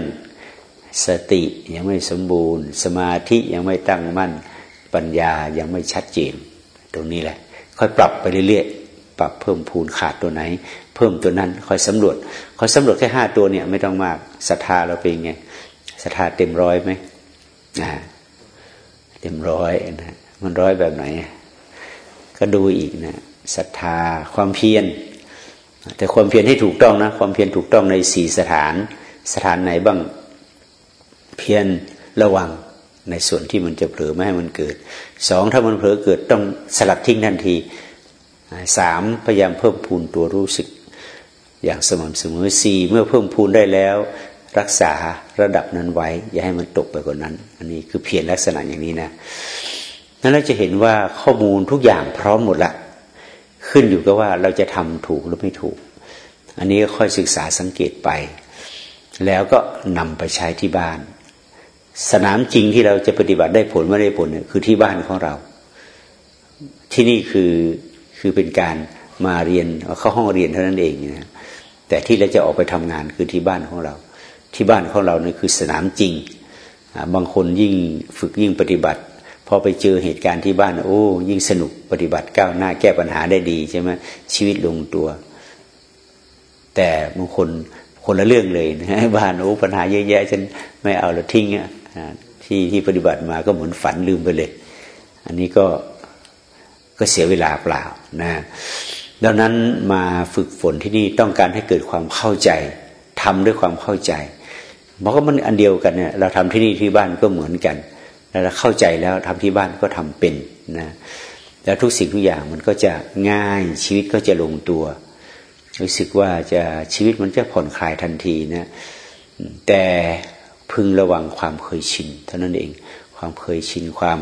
สติยังไม่สมบูรณ์ สมาธิยังไม่ตั้งมั่น ปัญญายังไม่ชัดเจน ตรงนี้แหละ ค่อยปรับไปเรื่อยๆ ปรับเพิ่มพูนขาดตัวไหน เพิ่มตัวนั้น ค่อยสำรวจค่อยสำรวจแค่ห้าตัวเนี่ยไม่ต้องมากศรัทธาเราเป็นไงศรัทธาเต็มร้อยไหมนะเต็มร้อยนะมันร้อยแบบไหน ก็ดูอีกนะศรัทธาความเพียร แต่ความเพียรให้ถูกต้องนะ ความเพียรถูกต้องในสี่สถาน สถานไหนบ้างเพียรระวังในส่วนที่มันจะเผลอไม่ให้มันเกิดสองถ้ามันเผลอเกิดต้องสลัดทิ้งทันทีสามพยายามเพิ่มพูนตัวรู้สึก อย่างสม่ำเสมอสี่เมื่อเพิ่มพูนได้แล้ว รักษาระดับนั้นไว้ อย่าให้มันตกไปกว่านั้น อันนี้คือเพียรลักษณะอย่างนี้นะนั้นเราจะเห็นว่าข้อมูลทุกอย่างพร้อมหมดละ ขึ้นอยู่กับว่าเราจะทำถูกหรือไม่ถูก อันนี้ก็ค่อยศึกษาสังเกตไป แล้วก็นำไปใช้ที่บ้าน สนามจริงที่เราจะปฏิบัติได้ผลไม่ได้ผลเนี่ยคือที่บ้านของเรา ที่นี่คือคือเป็นการมาเรียนเข้าห้องเรียนเท่านั้นเองนะแต่ที่เราจะออกไปทำงานคือที่บ้านของเรา ที่บ้านของเราเนี่ยคือสนามจริง บางคนยิ่งฝึกยิ่งปฏิบัติ พอไปเจอเหตุการณ์ที่บ้านโอ้ยิ่งสนุกปฏิบัติก้าวหน้าแก้ปัญหาได้ดีใช่ไหมชีวิตลงตัว แต่บางคนคนละเรื่องเลยนะบ้านโอ้ปัญหาเยอะแยะฉันไม่เอาล้วทิ้งอะที่ที่ปฏิบัติมาก็เหมือนฝันลืมไปเลย อันนี้ก็ก็เสียเวลาเปล่านะดังนั้นมาฝึกฝนที่นี่ต้องการให้เกิดความเข้าใจทำด้วยความเข้าใจเพราะว่ามันอันเดียวกันเนี่ยเราทำที่นี่ที่บ้านก็เหมือนกัน แล้วเข้าใจแล้วทำที่บ้านก็ทำเป็นนะแล้วทุกสิ่งทุกอย่างมันก็จะง่ายชีวิตก็จะลงตัว รู้สึกว่าจะชีวิตมันจะผ่อนคลายทันทีนะแต่พึงระวังความเคยชินเท่านั้นเองความเคยชินความ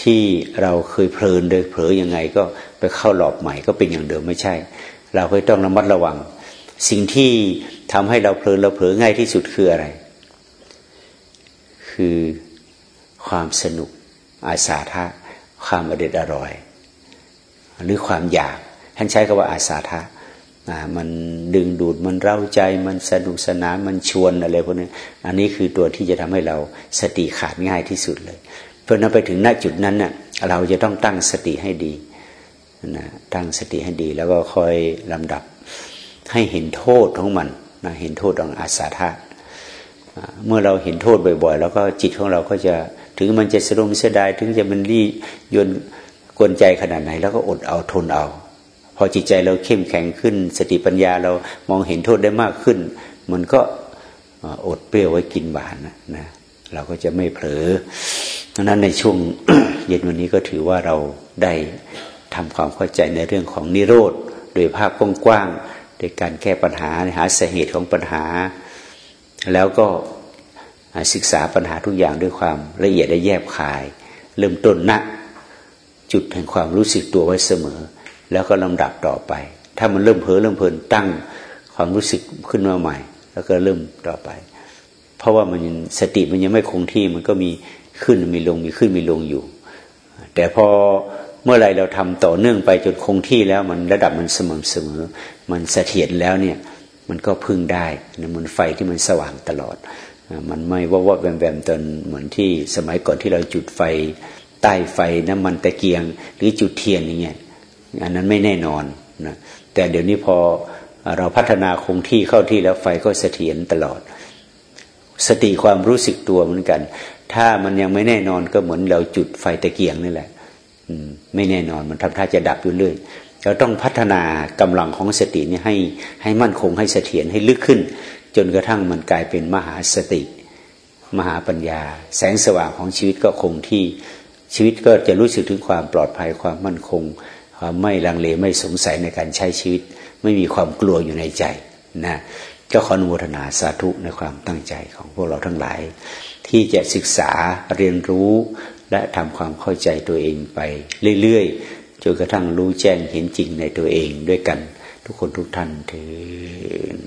ที่เราเคยเพลินเลยเผลอยังไงก็ไปเข้าหลอบใหม่ก็เป็นอย่างเดิมไม่ใช่ เราก็ต้องระมัดระวัง สิ่งที่ทำให้เราเพลินเราเผลอง่ายที่สุดคืออะไร คือความสนุกอาสาทะความอเด็ดอร่อย หรือความอยากท่านใช้คำว่าอาสาทะมันดึงดูดมันเร้าใจมันสนุกสนานมันชวนอะไรพวกนี้อันนี้คือตัวที่จะทำให้เราสติขาดง่ายที่สุดเลย เพราะนั้นไปถึงณจุดนั้นน่ะเราจะต้องตั้งสติให้ดีนะตั้งสติให้ดี แล้วก็คอยลำดับให้เห็นโทษของมันนะเห็นโทษของอาสาทะ เมื่อเราเห็นโทษบ่อย ๆ แล้วก็จิตของเราก็จะถึงมันจะสะดุ้งเสียดายถึงจะมันรียนกวนใจขนาดไหน แล้วก็อดเอาทนเอา พอจิตใจเราเข้มแข็งขึ้น สติปัญญาเรามองเห็นโทษได้มากขึ้น มันก็อดเปรี้ยวไว้กินหวานนะเราก็จะไม่เผลอดังนั้นในช่วงเย็นวันนี้ก็ถือว่าเราได้ทำความเข้าใจในเรื่องของนิโรธโดยภาพกว้างๆโดยการแก้ปัญหาหาสาเหตุของปัญหา แล้วก็ศึกษาปัญหาทุกอย่างด้วยความละเอียดและแยบคาย เริ่มต้นณจุดแห่งความรู้สึกตัวไว้เสมอ แล้วก็ลำดับต่อไป ถ้ามันเริ่มเผลอเริ่มเพลินตั้งความรู้สึกขึ้นมาใหม่ แล้วก็เริ่มต่อไป เพราะว่ามันสติมันยังไม่คงที่มันก็มีขึ้นมีลงมีขึ้นมีลงอยู่ แต่พอเมื่อไรเราทำต่อเนื่องไปจนคงที่แล้วมันระดับมันสม่ำเสมอ มันเสถียรแล้วเนี่ย มันก็พึ่งได้นะมันไฟที่มันสว่างตลอด มันไม่ว่าว่าแวมแวมตอนเหมือนที่สมัยก่อนที่เราจุดไฟใต้ไฟน้ำมันตะเกียง หรือจุดเทียนอย่างเงี้ยอันนั้นไม่แน่นอนนะแต่เดี๋ยวนี้พอเราพัฒนาคงที่เข้าที่แล้วไฟก็เสถียรตลอด สติความรู้สึกตัวเหมือนกัน ถ้ามันยังไม่แน่นอนก็เหมือนเราจุดไฟตะเกียงนี่แหละไม่แน่นอนมันทำท่าจะดับอยู่เรื่อย เราต้องพัฒนากำลังของสตินี้ให้ให้มั่นคงให้เสถียรให้ลึกขึ้น จนกระทั่งมันกลายเป็นมหาสติ มหาปัญญา แสงสว่างของชีวิตก็คงที่ชีวิตก็จะรู้สึกถึงความปลอดภัยความมั่นคง ความไม่ลังเลไม่สงสัยในการใช้ชีวิต ไม่มีความกลัวอยู่ในใจนะก็ขออนุโมทนาสาธุในความตั้งใจของพวกเราทั้งหลาย ที่จะศึกษาเรียนรู้และทำความเข้าใจตัวเองไปเรื่อยๆ จนกระทั่งรู้แจ้งเห็นจริงในตัวเองด้วยกัน ทุกคนทุกท่านเถิด